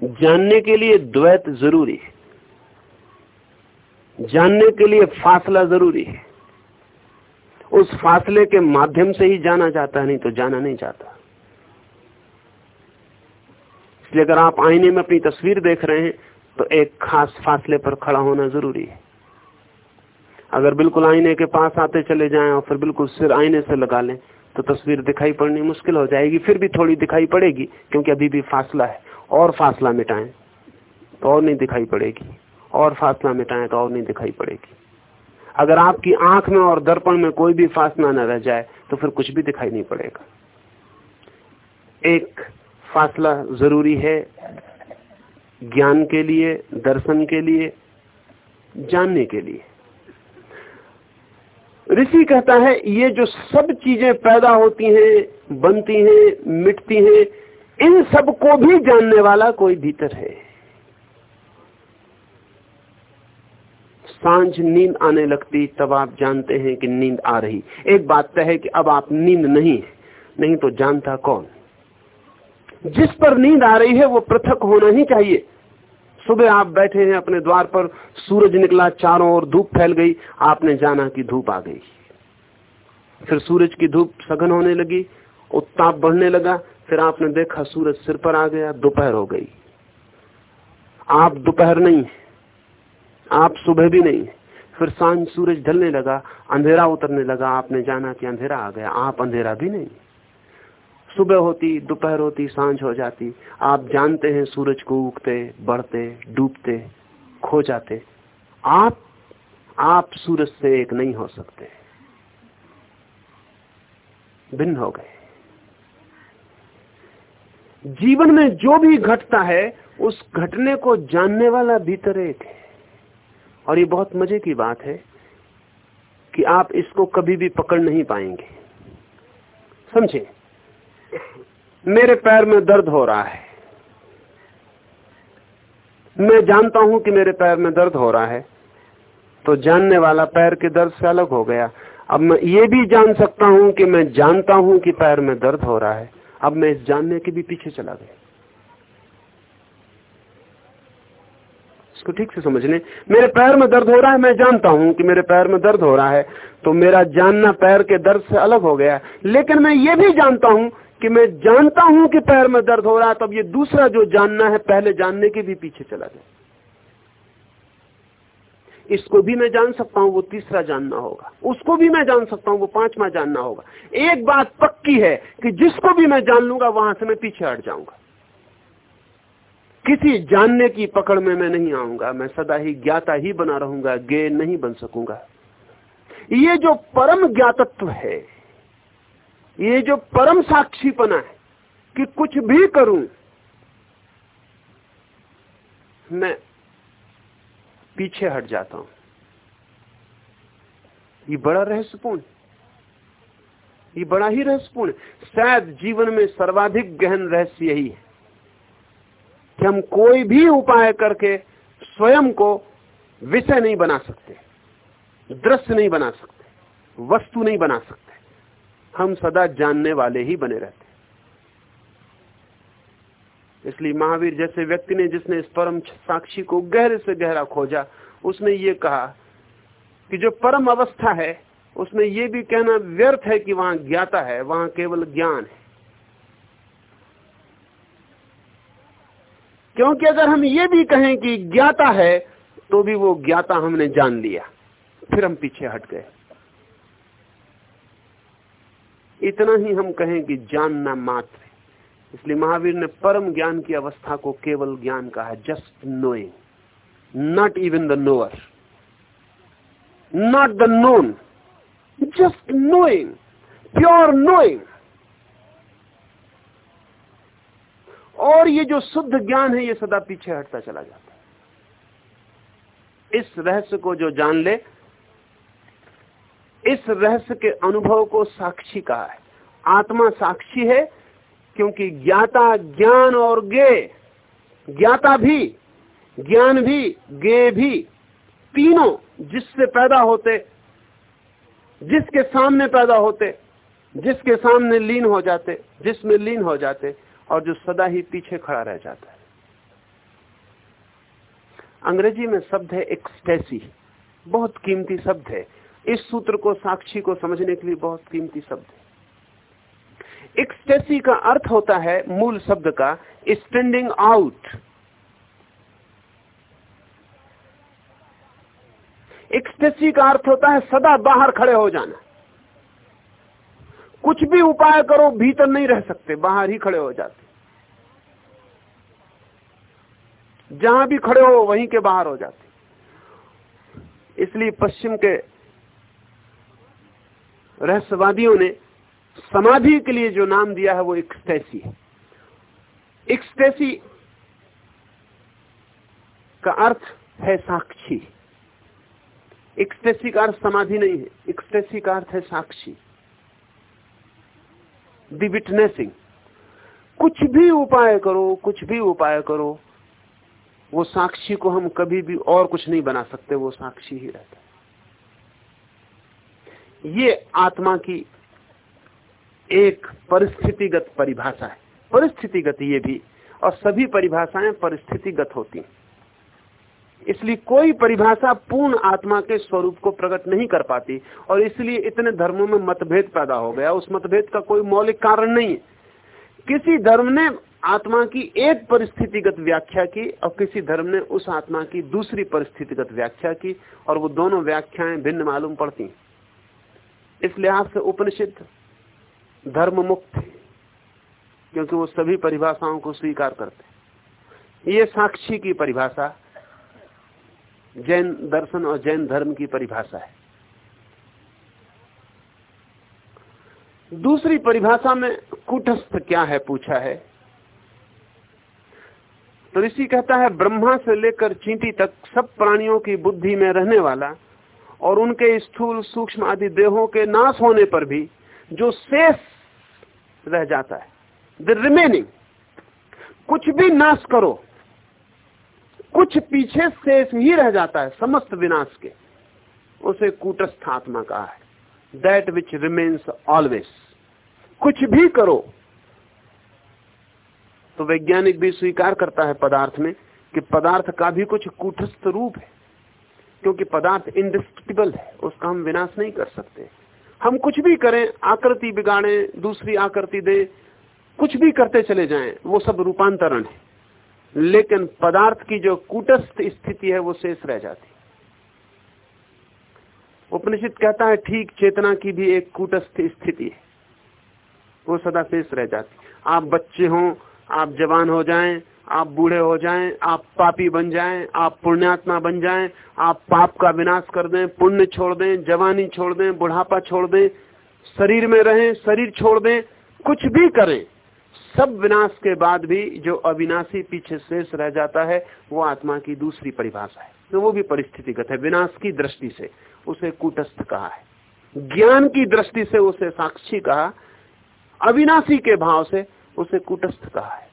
जानने के लिए द्वैत ज़रूरी है। जानने के लिए फासला ज़रूरी है। उस फासले के माध्यम से ही जाना जाता है, नहीं तो जाना नहीं जाता। इसलिए अगर आप आईने में अपनी तस्वीर देख रहे हैं तो एक खास फासले पर खड़ा होना ज़रूरी है। अगर बिल्कुल आईने के पास आते चले जाएँ और फिर बिल्कुल सिर आईने से लगा लें तो तस्वीर दिखाई पड़नी मुश्किल हो जाएगी, फिर भी थोड़ी दिखाई पड़ेगी, क्योंकि अभी भी फासला है। और फासला मिटाएँ तो और नहीं दिखाई पड़ेगी। और फासला मिटाएँ तो और नहीं दिखाई पड़ेगी। अगर आपकी आँख में और दर्पण में कोई भी फासला न रह जाए तो फिर कुछ भी दिखाई नहीं पड़ेगा। एक फासला ज़रूरी है ज्ञान के लिए, दर्शन के लिए, जानने के लिए। ऋषि कहता है, ये जो सब चीज़ें पैदा होती हैं, बनती हैं, मिटती हैं इन सबको भी जानने वाला कोई भीतर है। साँझ नींद आने लगती, तब आप जानते हैं कि नींद आ रही। एक बात तय है कि अब आप नींद नहीं नहीं तो जानता कौन? जिस पर नींद आ रही है, वो पृथक होना ही चाहिए। सुबह आप बैठे हैं अपने द्वार पर, सूरज निकला, चारों ओर धूप फैल गई, आपने जाना कि धूप आ गई। फिर सूरज की धूप सघन होने लगी, उत्ताप बढ़ने लगा फिर आपने देखा सूरज सिर पर आ गया, दोपहर हो गई। आप दोपहर नहीं, आप सुबह भी नहीं। फिर साँझ सूरज ढलने लगा, अंधेरा उतरने लगा, आपने जाना कि अंधेरा आ गया, आप अंधेरा भी नहीं। सुबह होती, दोपहर होती, साँझ हो जाती। आप जानते हैं सूरज को उगते, बढ़ते, डूबते, खो जाते। आप आप सूरज से एक नहीं हो सकते। भिन्न हो गए। जीवन में जो भी घटता है, उस घटने को जानने वाला भीतर एक है। और ये बहुत मज़े की बात है कि आप इसको कभी भी पकड़ नहीं पाएँगे। समझे? मेरे पैर में दर्द हो रहा है। मैं जानता हूँ कि मेरे पैर में दर्द हो रहा है तो जानने वाला पैर के दर्द से अलग हो गया। अब मैं ये भी जान सकता हूँ कि मैं जानता हूँ कि पैर में दर्द हो रहा है। अब मैं इस जानने के भी पीछे चला गया। इसको ठीक से समझ लें मेरे पैर में दर्द हो रहा है, मैं जानता हूँ कि मेरे पैर में दर्द हो रहा है तो मेरा जानना पैर के दर्द से अलग हो गया। लेकिन मैं ये भी जानता हूँ कि मैं जानता हूँ कि पैर में दर्द हो रहा है, तब ये दूसरा जो जानना है, पहले जानने के भी पीछे चला गया। इसको भी मैं जान सकता हूँ, वो तीसरा जानना होगा। उसको भी मैं जान सकता हूँ, वो पांचवा जानना होगा। एक बात पक्की है कि जिसको भी मैं जान लूँगा, वहाँ से मैं पीछे हट जाऊँगा। किसी जानने की पकड़ में मैं नहीं आऊँगा, मैं सदा ही ज्ञाता ही बना रहूँगा, गे नहीं बन सकूँगा। ये जो परम ज्ञातत्व है, ये जो परम साक्षीपना है कि कुछ भी करूँ, मैं पीछे हट जाता हूँ। ये बड़ा रहस्यपूर्ण। ये बड़ा ही रहस्यपूर्ण। शायद जीवन में सर्वाधिक गहन रहस्य यही है कि हम कोई भी उपाय करके स्वयं को विषय नहीं बना सकते, दृश्य नहीं बना सकते, वस्तु नहीं बना सकते। हम सदा जानने वाले ही बने रहते इसलिए महावीर जैसे व्यक्ति ने, जिसने इस परम साक्षी को गहरे से गहरा खोजा, उसने ये कहा कि जो परम अवस्था है, उसमें ये भी कहना व्यर्थ है कि वहाँ ज्ञाता है, वहाँ केवल ज्ञान है। क्योंकि अगर हम ये भी कहें कि ज्ञाता है तो भी वो ज्ञाता हमने जान लिया। फिर हम पीछे हट गए। इतना ही हम कहें कि जानना मात्र इसलिए महावीर ने परम ज्ञान की अवस्था को केवल ज्ञान कहा just knowing not even the knower not the known just knowing pure knowing और ये जो शुद्ध ज्ञान है, ये सदा पीछे हटता चला जाता है। इस रहस्य को जो जान ले, इस रहस्य के अनुभव को साक्षी कहा है। आत्मा साक्षी है क्योंकि ज्ञाता ज्ञान और गे ज्ञाता भी, ज्ञान भी गे भी, तीनों जिससे पैदा होते, जिसके सामने पैदा होते, जिसके सामने लीन हो जाते, जिसमें लीन हो जाते, और जो सदा ही पीछे खड़ा रह जाता है। अंग्रेज़ी में शब्द है एक्सटेसी, बहुत कीमती शब्द है। इस सूत्र को साक्षी को समझने के लिए बहुत कीमती शब्द है। एक्सटेसी का अर्थ होता है मूल शब्द का स्टैंडिंग आउट एक्सटेसी का अर्थ होता है सदा बाहर खड़े हो जाना। कुछ भी उपाय करो, भीतर नहीं रह सकते, बाहर ही खड़े हो जाते। जहाँ भी खड़े हो, वहीं के बाहर हो जाते। इसलिए पश्चिम के रहस्यवादियों ने समाधि के लिए जो नाम दिया है वो एक्सटेसी है। एक्सटेसी का अर्थ है साक्षी। एक्सटेसी का अर्थ समाधि नहीं है। एक्सटेसी का अर्थ है साक्षी। दी विटनेसिंग कुछ भी उपाय करो, कुछ भी उपाय करो, वो साक्षी को हम कभी भी और कुछ नहीं बना सकते, वो साक्षी ही रहता है। ये आत्मा की एक परिस्थितिगत परिभाषा है। परिस्थितिगत ये भी, और सभी परिभाषाएँ परिस्थितिगत होती हैं। इसलिए कोई परिभाषा पूर्ण आत्मा के स्वरूप को प्रकट नहीं कर पाती, और इसलिए इतने धर्मों में मतभेद पैदा हो गया। उस मतभेद का कोई मौलिक कारण नहीं है। किसी धर्म ने आत्मा की एक परिस्थितिगत व्याख्या की, और किसी धर्म ने उस आत्मा की दूसरी परिस्थितिगत व्याख्या की, और वो दोनों व्याख्याएँ भिन्न मालूम पड़ती इस लिहाज से उपनिषद धर्म मुक्त है, क्योंकि वो सभी परिभाषाओं को स्वीकार करते ये साक्षी की परिभाषा, जैन दर्शन और जैन धर्म की परिभाषा है। दूसरी परिभाषा में कुटस्थ क्या है पूछा है? तो ऋषि कहता है, ब्रह्मा से लेकर चींटी तक सब प्राणियों की बुद्धि में रहने वाला और उनके स्थूल सूक्ष्म आदि देहों के नाश होने पर भी जो शेष रह जाता है। द रिमेनिंग कुछ भी नाश करो। कुछ पीछे शेष ही रह जाता है, समस्त विनाश के। उसे कूटस्थ आत्मा कहा है। दैट विच रिमेन्स ऑलवेज कुछ भी करो। तो वैज्ञानिक भी स्वीकार करता है पदार्थ में कि पदार्थ का भी कुछ कूटस्थ रूप है। क्योंकि पदार्थ इंडिस्ट्रिक्टिबल है, उसका हम विनाश नहीं कर सकते। हम कुछ भी करें, आकृति बिगाड़े, दूसरी आकृति दे, कुछ भी करते चले जाएँ, वो सब रूपांतरण है। लेकिन पदार्थ की जो कूटस्थ स्थिति है, वो शेष रह जाती। उपनिषद कहता है, ठीक चेतना की भी एक कूटस्थ स्थिति है। वो सदा शेष रह जाती। आप बच्चे हों, आप जवान हो जाएँ आप बूढ़े हो जाएँ, आप पापी बन जाएँ, आप पुण्यात्मा बन जाएँ, आप पाप का विनाश कर दें, पुण्य छोड़ दें, जवानी छोड़ दें, बुढ़ापा छोड़ दें, शरीर में रहें, शरीर छोड़ दें, कुछ भी करें, सब विनाश के बाद भी जो अविनाशी पीछे शेष रह जाता है, वो आत्मा की दूसरी परिभाषा है। तो वो भी परिस्थितिगत है, विनाश की दृष्टि से उसे कूटस्थ कहा है। ज्ञान की दृष्टि से उसे साक्षी कहा, अविनाशी के भाव से उसे कुटस्थ कहा है।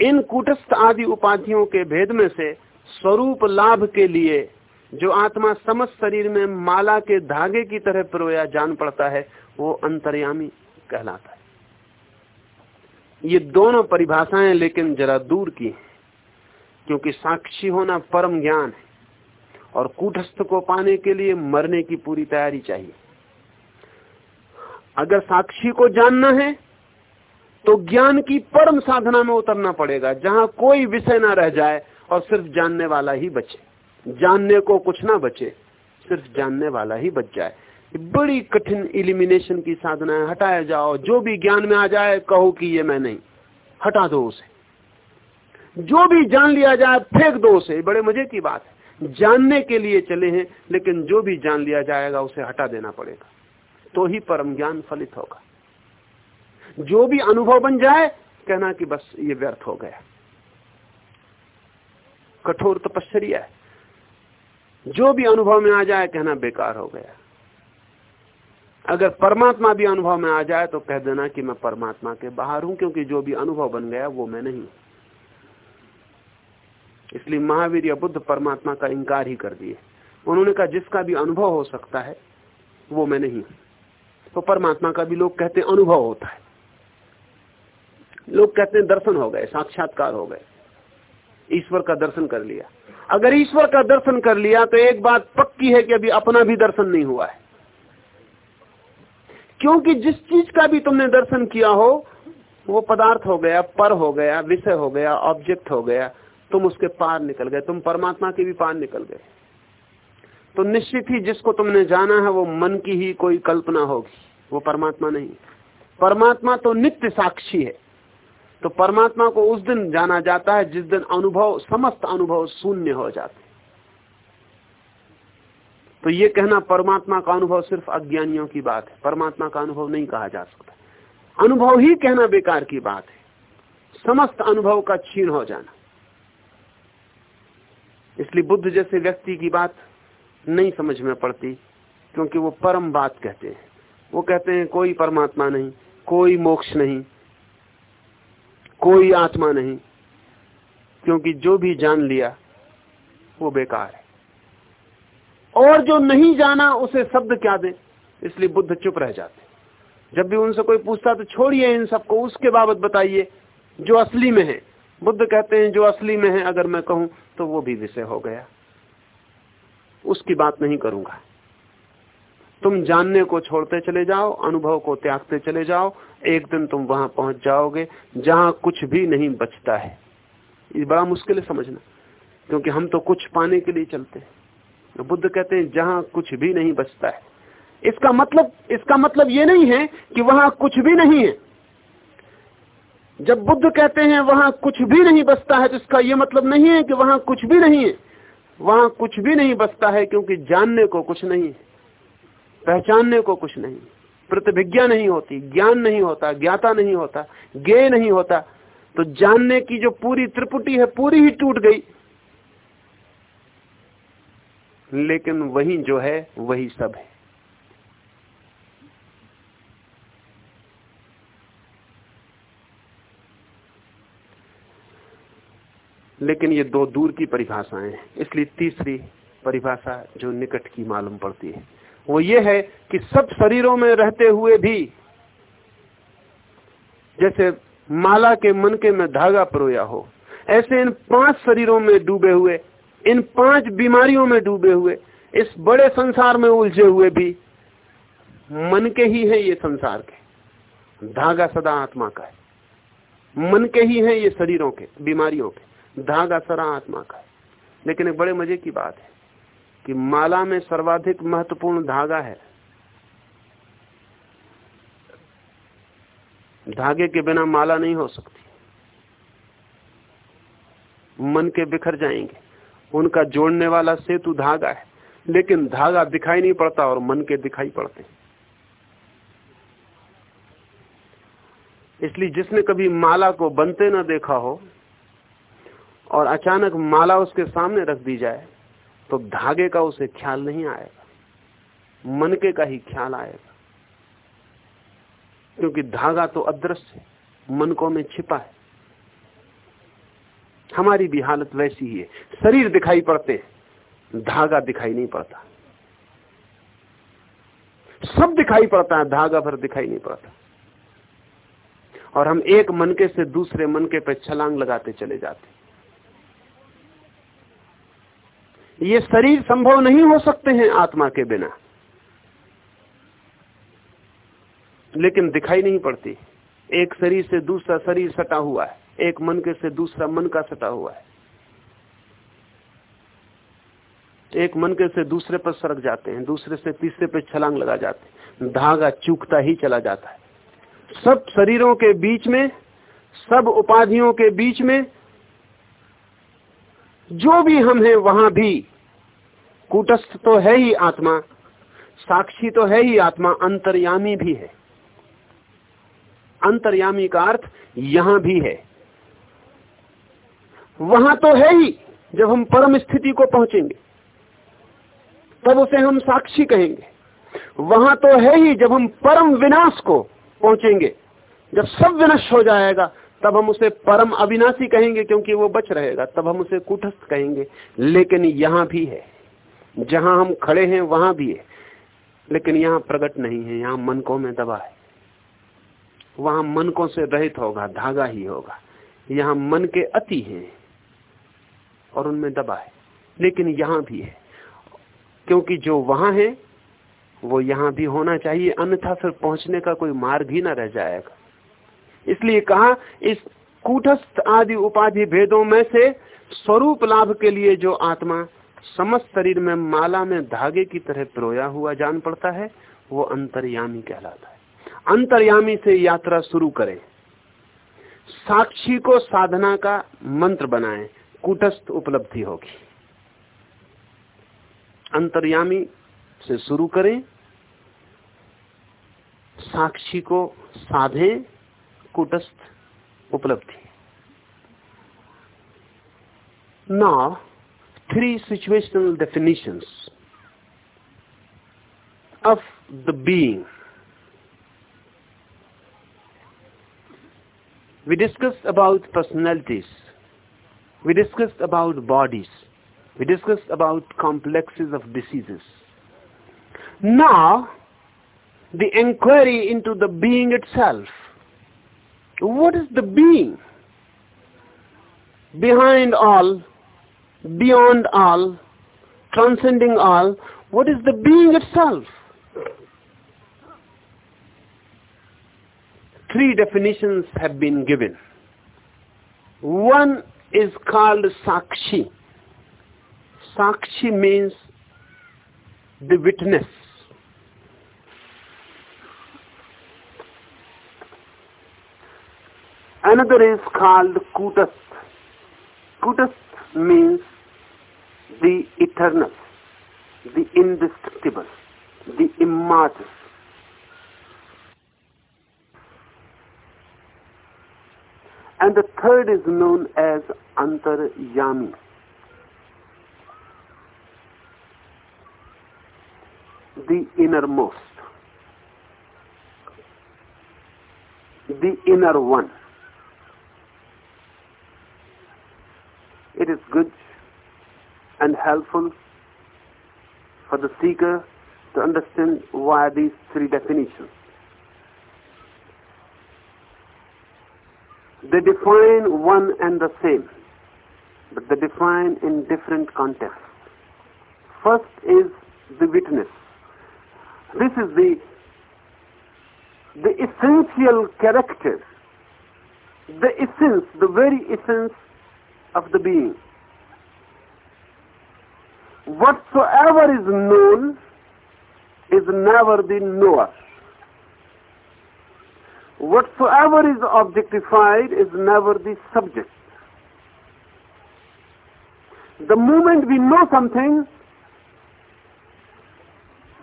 इन कुटस्थ आदि उपाधियों के भेद में से स्वरूप लाभ के लिए जो आत्मा समस्त शरीर में माला के धागे की तरह प्रोया जान पड़ता है, वो अंतर्यामी कहलाता है। ये दोनों परिभाषाएँ लेकिन जरा दूर की हैं, क्योंकि साक्षी होना परम ज्ञान है और कूटस्थ को पाने के लिए मरने की पूरी तैयारी चाहिए। अगर साक्षी को जानना है तो ज्ञान की परम साधना में उतरना पड़ेगा, जहाँ कोई विषय ना रह जाए और सिर्फ़ जानने वाला ही बचे। जानने को कुछ ना बचे, सिर्फ़ जानने वाला ही बच जाए। बड़ी कठिन इलिमिनेशन की साधना है हटाया जाओ, जो भी ज्ञान में आ जाए, कहो कि ये मैं नहीं, हटा दो उसे। जो भी जान लिया जाए, फेंक दो उसे बड़े मज़े की बात है। जानने के लिए चले हैं, लेकिन जो भी जान लिया जाएगा, उसे हटा देना पड़ेगा। तो ही परम ज्ञान फलित होगा। जो भी अनुभव बन जाए, कहना कि बस ये व्यर्थ हो गया। कठोर तपस्या है। जो भी अनुभव में आ जाए, कहना बेकार हो गया। अगर परमात्मा भी अनुभव में आ जाए तो कह देना कि मैं परमात्मा के बाहर हूँ, क्योंकि जो भी अनुभव बन गया, वो मैं नहीं। इसलिए महावीर या बुद्ध परमात्मा का इंकार ही कर दिए। उन्होंने कहा, जिसका भी अनुभव हो सकता है, वो मैं नहीं तो परमात्मा का भी लोग कहते अनुभव होता है। लोग कहते हैं दर्शन हो गए, साक्षात्कार हो गए। ईश्वर का दर्शन कर लिया। अगर ईश्वर का दर्शन कर लिया तो एक बात पक्की है कि अभी अपना भी दर्शन नहीं हुआ है। क्योंकि जिस चीज़ का भी तुमने दर्शन किया हो, वो पदार्थ हो गया, पर हो गया, विषय हो गया ऑब्जेक्ट हो गया, तुम उसके पार निकल गए, तुम परमात्मा के भी पार निकल गए। तो निश्चित ही जिसको तुमने जाना है, वो मन की ही कोई कल्पना होगी, वो परमात्मा नहीं। परमात्मा तो नित्य साक्षी है। तो परमात्मा को उस दिन जाना जाता है जिस दिन अनुभव, समस्त अनुभव शून्य हो जाते तो ये कहना परमात्मा का अनुभव सिर्फ़ अज्ञानियों की बात है। परमात्मा का अनुभव नहीं कहा जा सकता। अनुभव ही कहना बेकार की बात है। समस्त अनुभव का छीन हो जाना। इसलिए बुद्ध जैसे व्यक्ति की बात नहीं समझ में पड़ती, क्योंकि वो परम बात कहते हैं। वो कहते हैं, कोई परमात्मा नहीं, कोई मोक्ष नहीं कोई आत्मा नहीं, क्योंकि जो भी जान लिया, वो बेकार है। और जो नहीं जाना, उसे शब्द क्या दे? इसलिए बुद्ध चुप रह जाते जब भी उनसे कोई पूछता तो छोड़िए इन सबको, उसके बाबत बताइए, जो असली में है। बुद्ध कहते हैं, जो असली में है, अगर मैं कहूँ तो वो भी विषय हो गया। उसकी बात नहीं करूँगा। तुम जानने को छोड़ते चले जाओ, अनुभव को त्यागते चले जाओ, एक दिन तुम वहाँ पहुँच जाओगे, जहाँ कुछ भी नहीं बचता है। ये बड़ा मुश्किल है समझना, क्योंकि हम तो कुछ पाने के लिए चलते हैं। तो बुद्ध कहते हैं, जहाँ कुछ भी नहीं बचता है। इसका मतलब इसका मतलब ये नहीं है कि वहाँ कुछ भी नहीं है। जब बुद्ध कहते हैं, वहाँ कुछ भी नहीं बचता है तो इसका यह मतलब नहीं है कि वहाँ कुछ भी नहीं है। वहाँ कुछ भी नहीं बचता है, क्योंकि जानने को कुछ नहीं है। पहचानने को कुछ नहीं। प्रतिभिज्ञा नहीं होती, ज्ञान नहीं होता, ज्ञाता नहीं होता ज्ञ नहीं होता। तो जानने की जो पूरी त्रिपुटी है, पूरी ही टूट गई। लेकिन वही जो है, वही सब है। लेकिन ये दो दूर की परिभाषाएँ हैं। इसलिए तीसरी परिभाषा जो निकट की मालूम पड़ती है। वो ये है कि सब शरीरों में रहते हुए भी, जैसे माला के मनके में धागा परोया हो, ऐसे इन पाँच शरीरों में डूबे हुए, इन पाँच बीमारियों में डूबे हुए, इस बड़े संसार में उलझे हुए भी मन के ही है ये संसार के। धागा सदा आत्मा का है। मन के ही है ये शरीरों के, बीमारियों के। धागा सदा आत्मा का है। लेकिन एक बड़े मज़े की बात है। कि माला में सर्वाधिक महत्वपूर्ण धागा है। धागे के बिना माला नहीं हो सकती। मन के बिखर जाएँगे। उनका जोड़ने वाला सेतु धागा है। लेकिन धागा दिखाई नहीं पड़ता और मन के दिखाई पड़ते इसलिए जिसने कभी माला को बनते ना देखा हो और अचानक माला उसके सामने रख दी जाए तो धागे का उसे ख्याल नहीं आएगा मन के का ही ख्याल आएगा क्योंकि धागा तो अदृश्य है मनकों में छिपा है। हमारी भी हालत वैसी ही है। शरीर दिखाई पड़ते धागा दिखाई नहीं पड़ता। सब दिखाई पड़ता है, धागा भर दिखाई नहीं पड़ता। और हम एक मनके से दूसरे मनके पर छलांग लगाते चले जाते ये शरीर संभव नहीं हो सकते हैं आत्मा के बिना। लेकिन दिखाई नहीं पड़ती। एक शरीर से दूसरा शरीर सटा हुआ है। एक मन के से दूसरा मन का सटा हुआ है। एक मन के से दूसरे पर सरक जाते हैं, दूसरे से तीसरे पर छलांग लगा जाते हैं। धागा चूकता ही चला जाता है। सब शरीरों के बीच में, सब उपाधियों के बीच में जो भी हम हैं, वहाँ भी। कूटस्थ तो है ही आत्मा, साक्षी तो है ही आत्मा, अंतर्यामी भी है। अंतर्यामी का अर्थ यहाँ भी है। वहाँ तो है ही, जब हम परम स्थिति को पहुँचेंगे, तब उसे हम साक्षी कहेंगे। वहाँ तो है ही, जब हम परम विनाश को पहुँचेंगे, जब सब विनष्ट हो जाएगा तब हम उसे परम अविनाशी कहेंगे क्योंकि वो बच रहेगा। तब हम उसे कुटस्थ कहेंगे। लेकिन यहाँ भी है। जहाँ हम खड़े हैं, वहाँ भी है। लेकिन यहाँ प्रकट नहीं है। यहाँ मनकों में दबा है। वहाँ मनकों से रहित होगा, धागा ही होगा। यहाँ मन के अति है और उनमें दबा है। लेकिन यहाँ भी है। क्योंकि जो वहाँ है, वो यहाँ भी होना चाहिए। अन्यथा फिर पहुँचने का कोई मार्ग ही ना रह जाएगा। इसलिए कहा, इस कूटस्थ आदि उपाधि भेदों में से स्वरूप लाभ के लिए जो आत्मा समस्त शरीर में माला में धागे की तरह प्रोया हुआ जान पड़ता है, वो अंतर्यामी कहलाता है। अंतर्यामी से यात्रा शुरू करें। साक्षी को साधना का मंत्र बनाए, कूटस्थ उपलब्धि होगी। अंतर्यामी से शुरू करें, साक्षी को साधे कूटस्थ उपलब्धि ना three situational definitions of the being we discussed about personalities we discussed about bodies we discussed about complexes of diseases now the inquiry into the being itself. what is the being? Behind all, beyond all, transcending all, what is the being itself? Three definitions have been given. One is called Sakshi. Sakshi means the witness Another is called Kutast. Kutast means the eternal, the indestructible, the immortal. And the third is known as Antaryami. The innermost, the inner one. It is good and helpful for the seeker to understand why these three definitions. They define one and the same, but they define in different contexts. First is the witness. This is the the essential character, the essence, the very essence of the being. Whatsoever is known is never the knower. Whatsoever is objectified is never the subject. The moment we know something,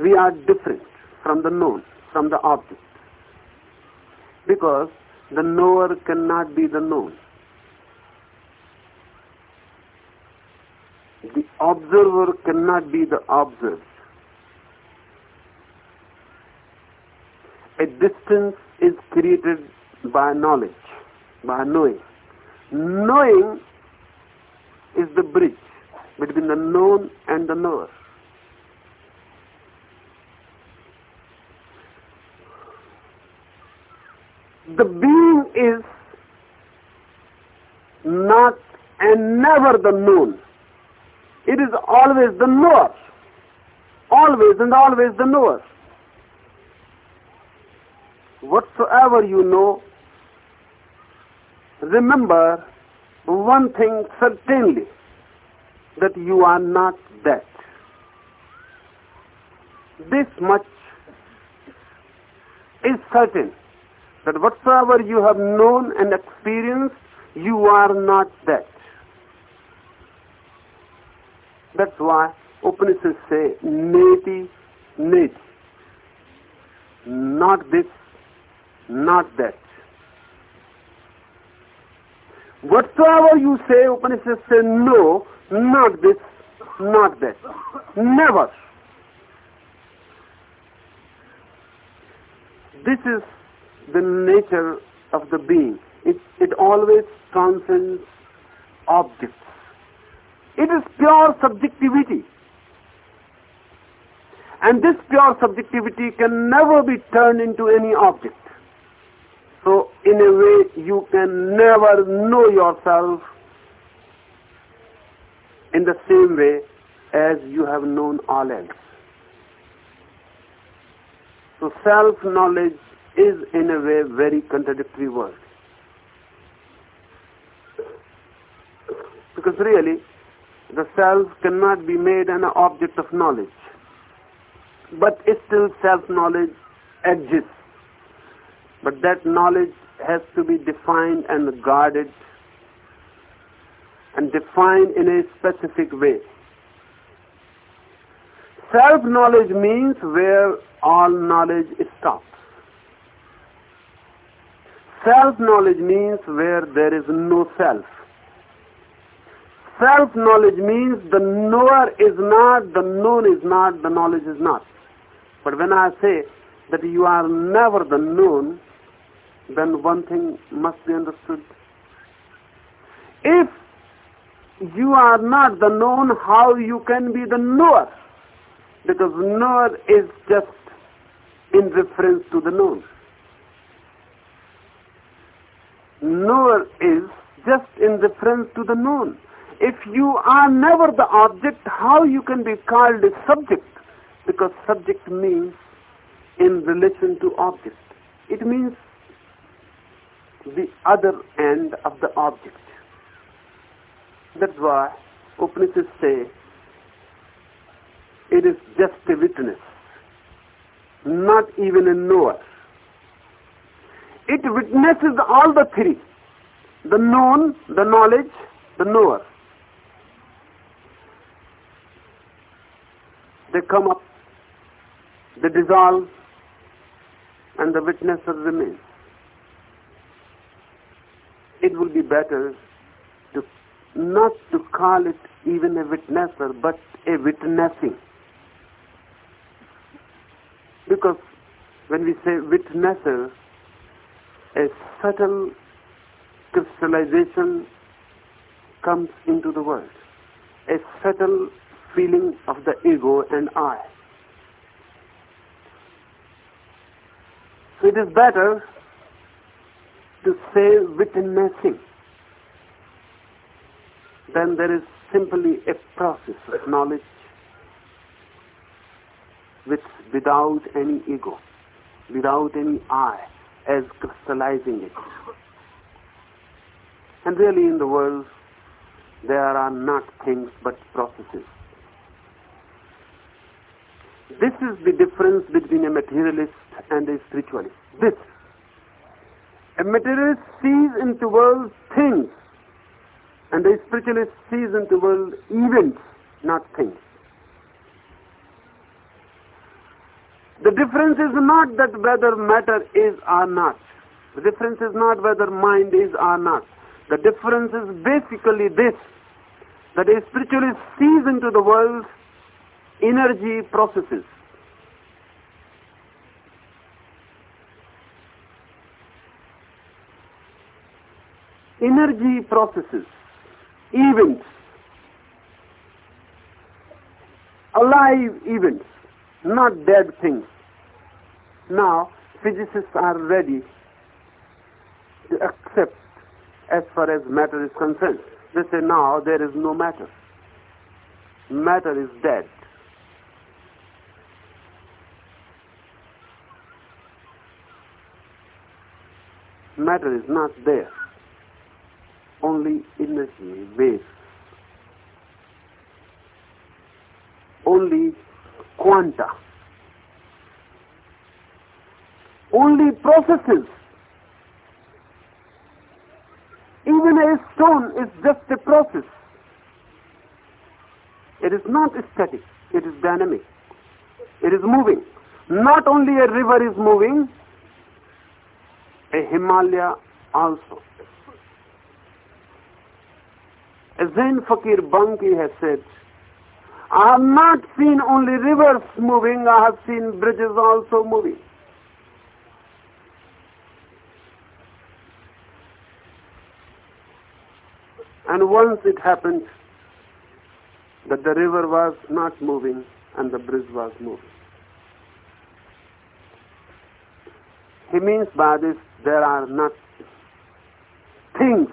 we are different from the known, from the object. Because the knower cannot be the known. the observer cannot be the observed. a distance is created by knowledge, by knowing. Knowing is the bridge between the known and the knower. The being is not and never the known. It is always the knower. Always and always the knower. Whatsoever you know, remember one thing certainly, that you are not that. This much is certain, that whatsoever you have known and experienced, you are not that. That's why Upanishads say neti, neti. Not this, not that. Whatsoever you say, Upanishads say no, not this, not that. Never. This is the nature of the being. It, it always transcends objects. It is pure subjectivity. And this pure subjectivity can never be turned into any object. So, in a way, you can never know yourself in the same way as you have known all else. So, self-knowledge is, in a way, very contradictory word. Because really, the self cannot be made an object of knowledge. But still self-knowledge exists. But that knowledge has to be defined and guarded and defined in a specific way. Self-knowledge means where all knowledge stops. Self-knowledge means where there is no self. Self-knowledge means the knower is not, the known is not, the knowledge is not. But when I say that you are never the known, then one thing must be understood. If you are not the known, how you can be the knower? Because knower is just in reference to the known. Knower is just in reference to the known. If you are never the object, how you can be called a subject? Because subject means in relation to object. It means the other end of the object. That's why Upanishads say it is just a witness, not even a knower. It witnesses all the three, the known, the knowledge, the knower. They come up, they dissolve, and the witnesser remains. It will be better to not to call it even a witnesser, but a witnessing. Because when we say witnesser, a subtle crystallization comes into the world. A subtle feeling of the ego and I. So it is better to say witnessing than there is simply a process of knowledge which without any ego, without any I as crystallizing it. And really in the world there are not things but processes. This is the difference between a materialist and a spiritualist. This. A materialist sees into world things, and a spiritualist sees into world events, not things. The difference is not that whether matter is or not. The difference is not whether mind is or not. The difference is basically this, that a spiritualist sees into the world energy processes. Energy processes events alive events not dead things. Now physicists are ready to accept as far as matter is concerned. They say now there is no matter. Matter is dead. Matter is not there. Only energy, waves. Only quanta. Only processes. Even a stone is just a process. It is not static, it is dynamic. It is moving. Not only a river is moving, a Himalaya also. Zain Fakir Banki has said, I have not seen only rivers moving, I have seen bridges also moving. And once it happened that the river was not moving and the bridge was moving. He means by this there are not things,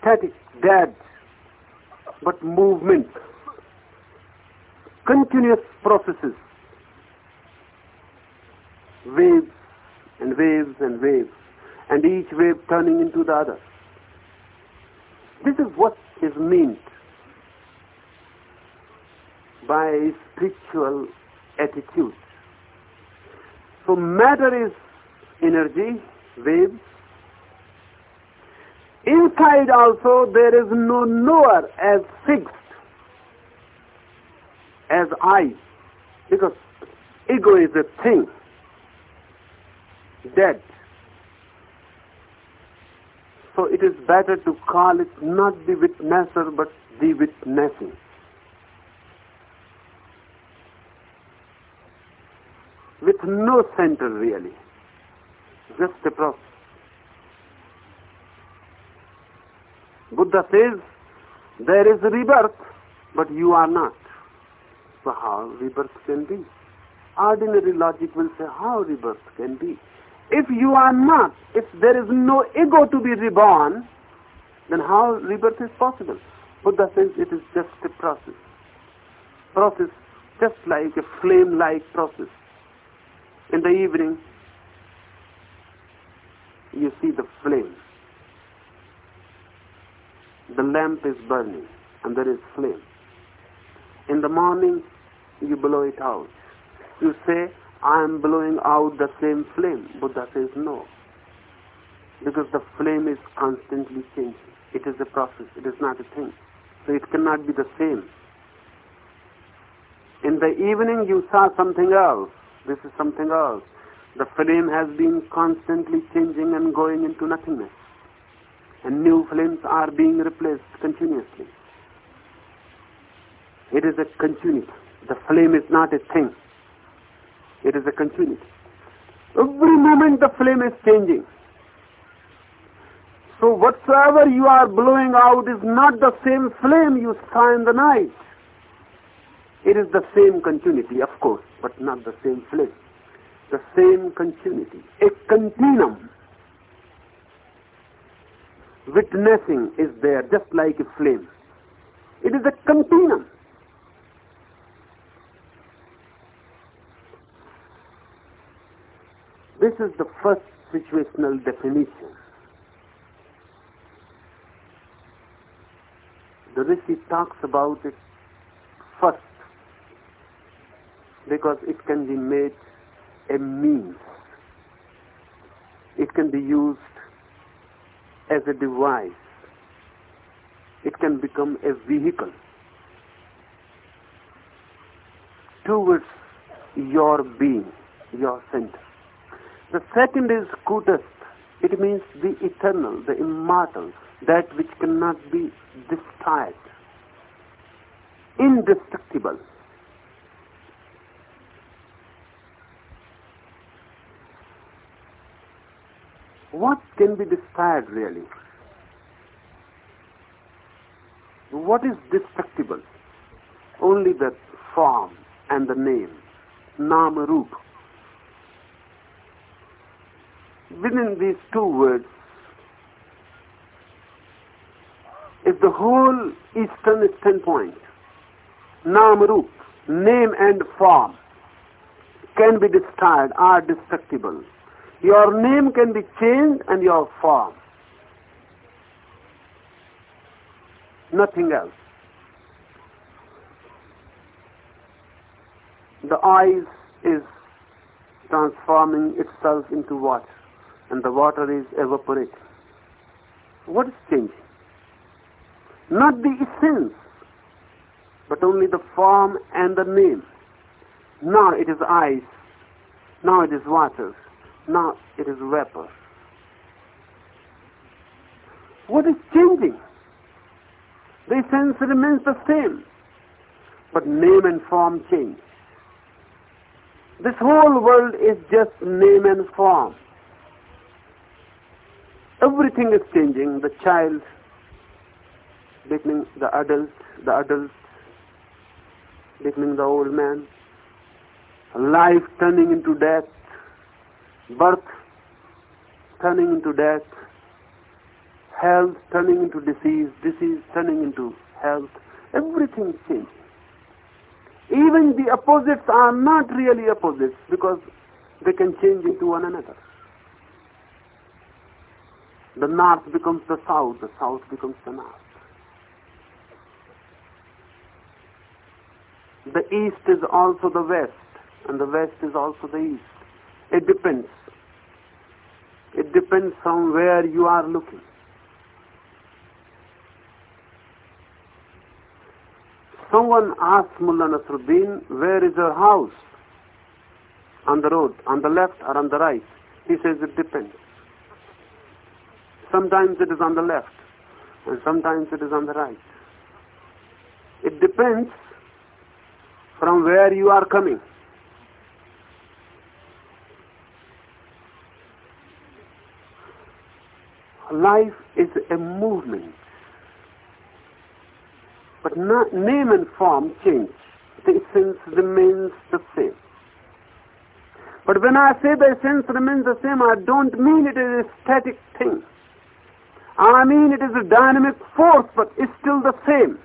static, dead, but movement, continuous processes, waves and waves and waves, and each wave turning into the other. This is what is meant by spiritual attitude. So matter is energy, waves. Inside also there is no knower as fixed as I, because ego is a thing, dead. So it is better to call it not the witnesser but the witnessing. With no center really just a process. Buddha says, there is rebirth, but you are not. So how rebirth can be? Ordinary logic will say, how rebirth can be? If you are not, if there is no ego to be reborn, then how rebirth is possible? Buddha says it is just a process. Process just like a flame-like process. In the evening, you see the flame. The lamp is burning and there is flame. In the morning, you blow it out. You say, I am blowing out the same flame. Buddha says, no. Because the flame is constantly changing. It is a process. It is not a thing. So it cannot be the same. In the evening, you saw something else. This is something else. The flame has been constantly changing and going into nothingness. And new flames are being replaced continuously. It is a continuity. The flame is not a thing. It is a continuity. Every moment the flame is changing. So whatsoever you are blowing out is not the same flame you saw in the night. It is the same continuity, of course, but not the same flame the same continuity, a continuum. Witnessing is there just like a flame. It is a continuum. This is the first situational definition. The Rishi talks about it first because it can be made a means. It can be used as a device. It can become a vehicle towards your being, your center. The second is kutastha. It means the eternal, the immortal, that which cannot be destroyed, indestructible. What can be desired really? What is destructible? Only the form and the name, Nama Roop. Within these two words is the whole Eastern standpoint. Nam Roop, name and form, can be destroyed, are destructible. Your name can be changed and your form. Nothing else. The eyes is transforming itself into water and the water is evaporating. What is changing? Not the essence, but only the form and the name. Now it is ice, now it is water, now it is vapor. What is changing? The essence remains the same, but name and form change. This whole world is just name and form. Everything is changing. The child becoming the adult, the adult becoming the old man, life turning into death, birth turning into death, health turning into disease, disease turning into health, everything changes. Even the opposites are not really opposites because they can change into one another. The north becomes the south, the south becomes the north. The east is also the west, and the west is also the east. It depends. It depends from where you are looking. Someone asked Mullah Nasruddin, where is your house? On the road, on the left or on the right? He says it depends. Sometimes it is on the left, and sometimes it is on the right. It depends from where you are coming. Life is a movement. But not, name and form change. The essence remains the same. But when I say the essence remains the same, I don't mean it is a static thing. I mean it is a dynamic force, but it's still the same.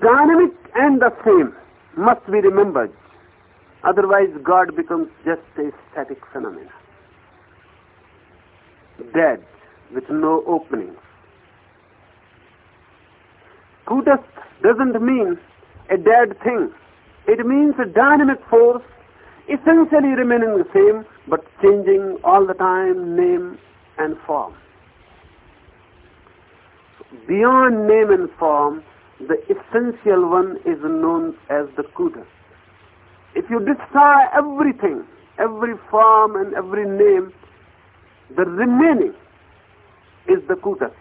Dynamic and the same must be remembered. Otherwise, God becomes just a static phenomenon. Dead, with no openings. Kutastha doesn't mean a dead thing. It means a dynamic force, essentially remaining the same, but changing all the time name and form. Beyond name and form, the essential one is known as the Kutastha. If you destroy everything, every form and every name, the remaining is the Kutastha.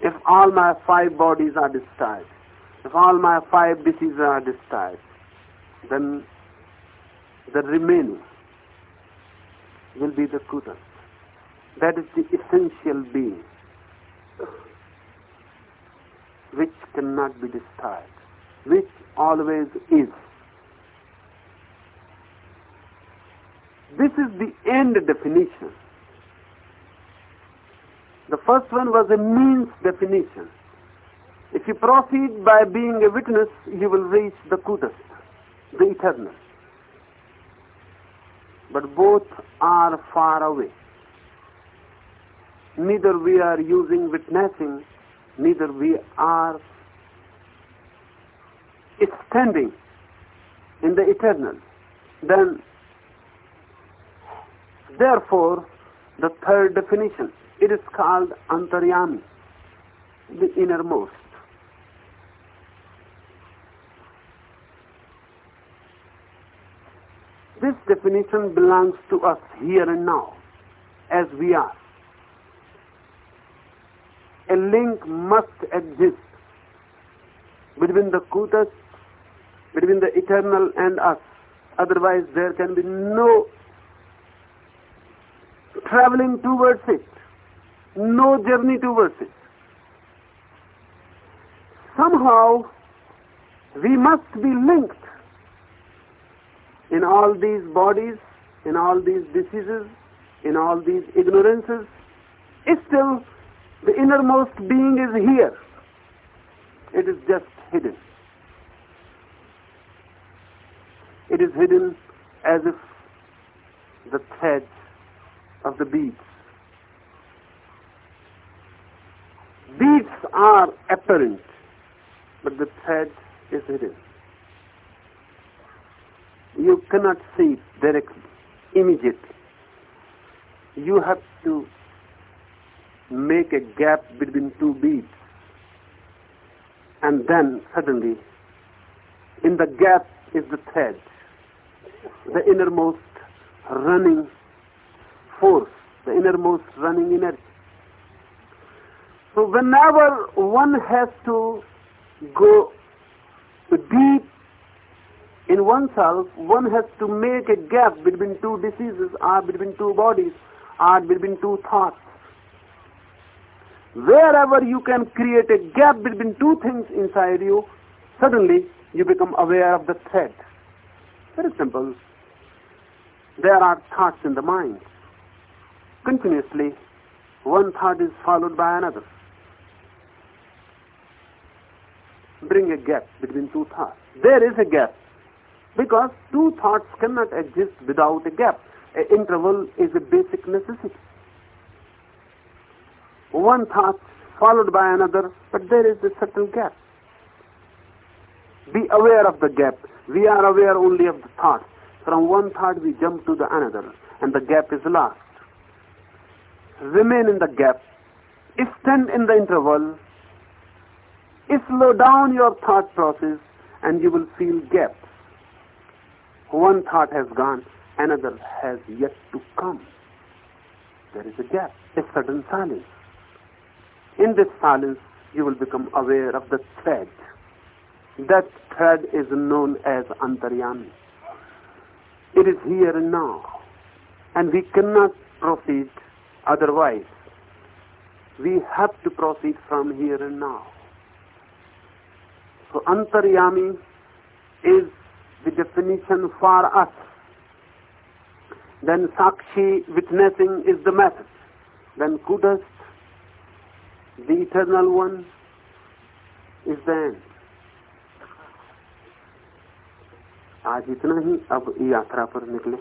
If all my five bodies are destroyed, if all my five diseases are destroyed, then the remaining will be the Kutastha. That is the essential being which cannot be destroyed, which always is. This is the end definition. The first one was a means definition. If you proceed by being a witness, you will reach the Kutastha, the eternal. But both are far away. Neither we are using witnessing, neither we are standing in the eternal. Then Therefore, the third definition, it is called antaryami, the innermost. This definition belongs to us here and now, as we are. A link must exist between the kutas, between the eternal and us, Otherwise, there can be no traveling towards it, no journey towards it. Somehow, we must be linked in all these bodies, in all these diseases, in all these ignorances. Still, the innermost being is here. It is just hidden. It is hidden as if the thread of the beads. Beads are apparent, but the thread is hidden. You cannot see it directly, immediately. You have to make a gap between two beads. And then suddenly, in the gap is the thread, the innermost running force, the innermost running energy. So whenever one has to go deep in oneself, one has to make a gap between two diseases or between two bodies or between two thoughts. Wherever you can create a gap between two things inside you, suddenly you become aware of the thread. Very simple. There are thoughts in the mind. Continuously, one thought is followed by another. Bring a gap between two thoughts. There is a gap because two thoughts cannot exist without a gap. An interval is a basic necessity. One thought followed by another, but there is a certain gap. Be aware of the gap. We are aware only of the thought. From one thought we jump to the another, and the gap is lost. Remain in the gap. Stand in the interval. Slow down your thought process, and you will feel gaps. One thought has gone, another has yet to come. There is a gap, a sudden silence. In this silence, you will become aware of the thread. That thread is known as Antaryami. It is here and now. And we cannot proceed otherwise. We have to proceed from here and now. So Antaryami is the definition for us. Then Sakshi, witnessing, is the method. Then Kudast, the eternal one, is the end. आज इतना ही अब यात्रा पर निकले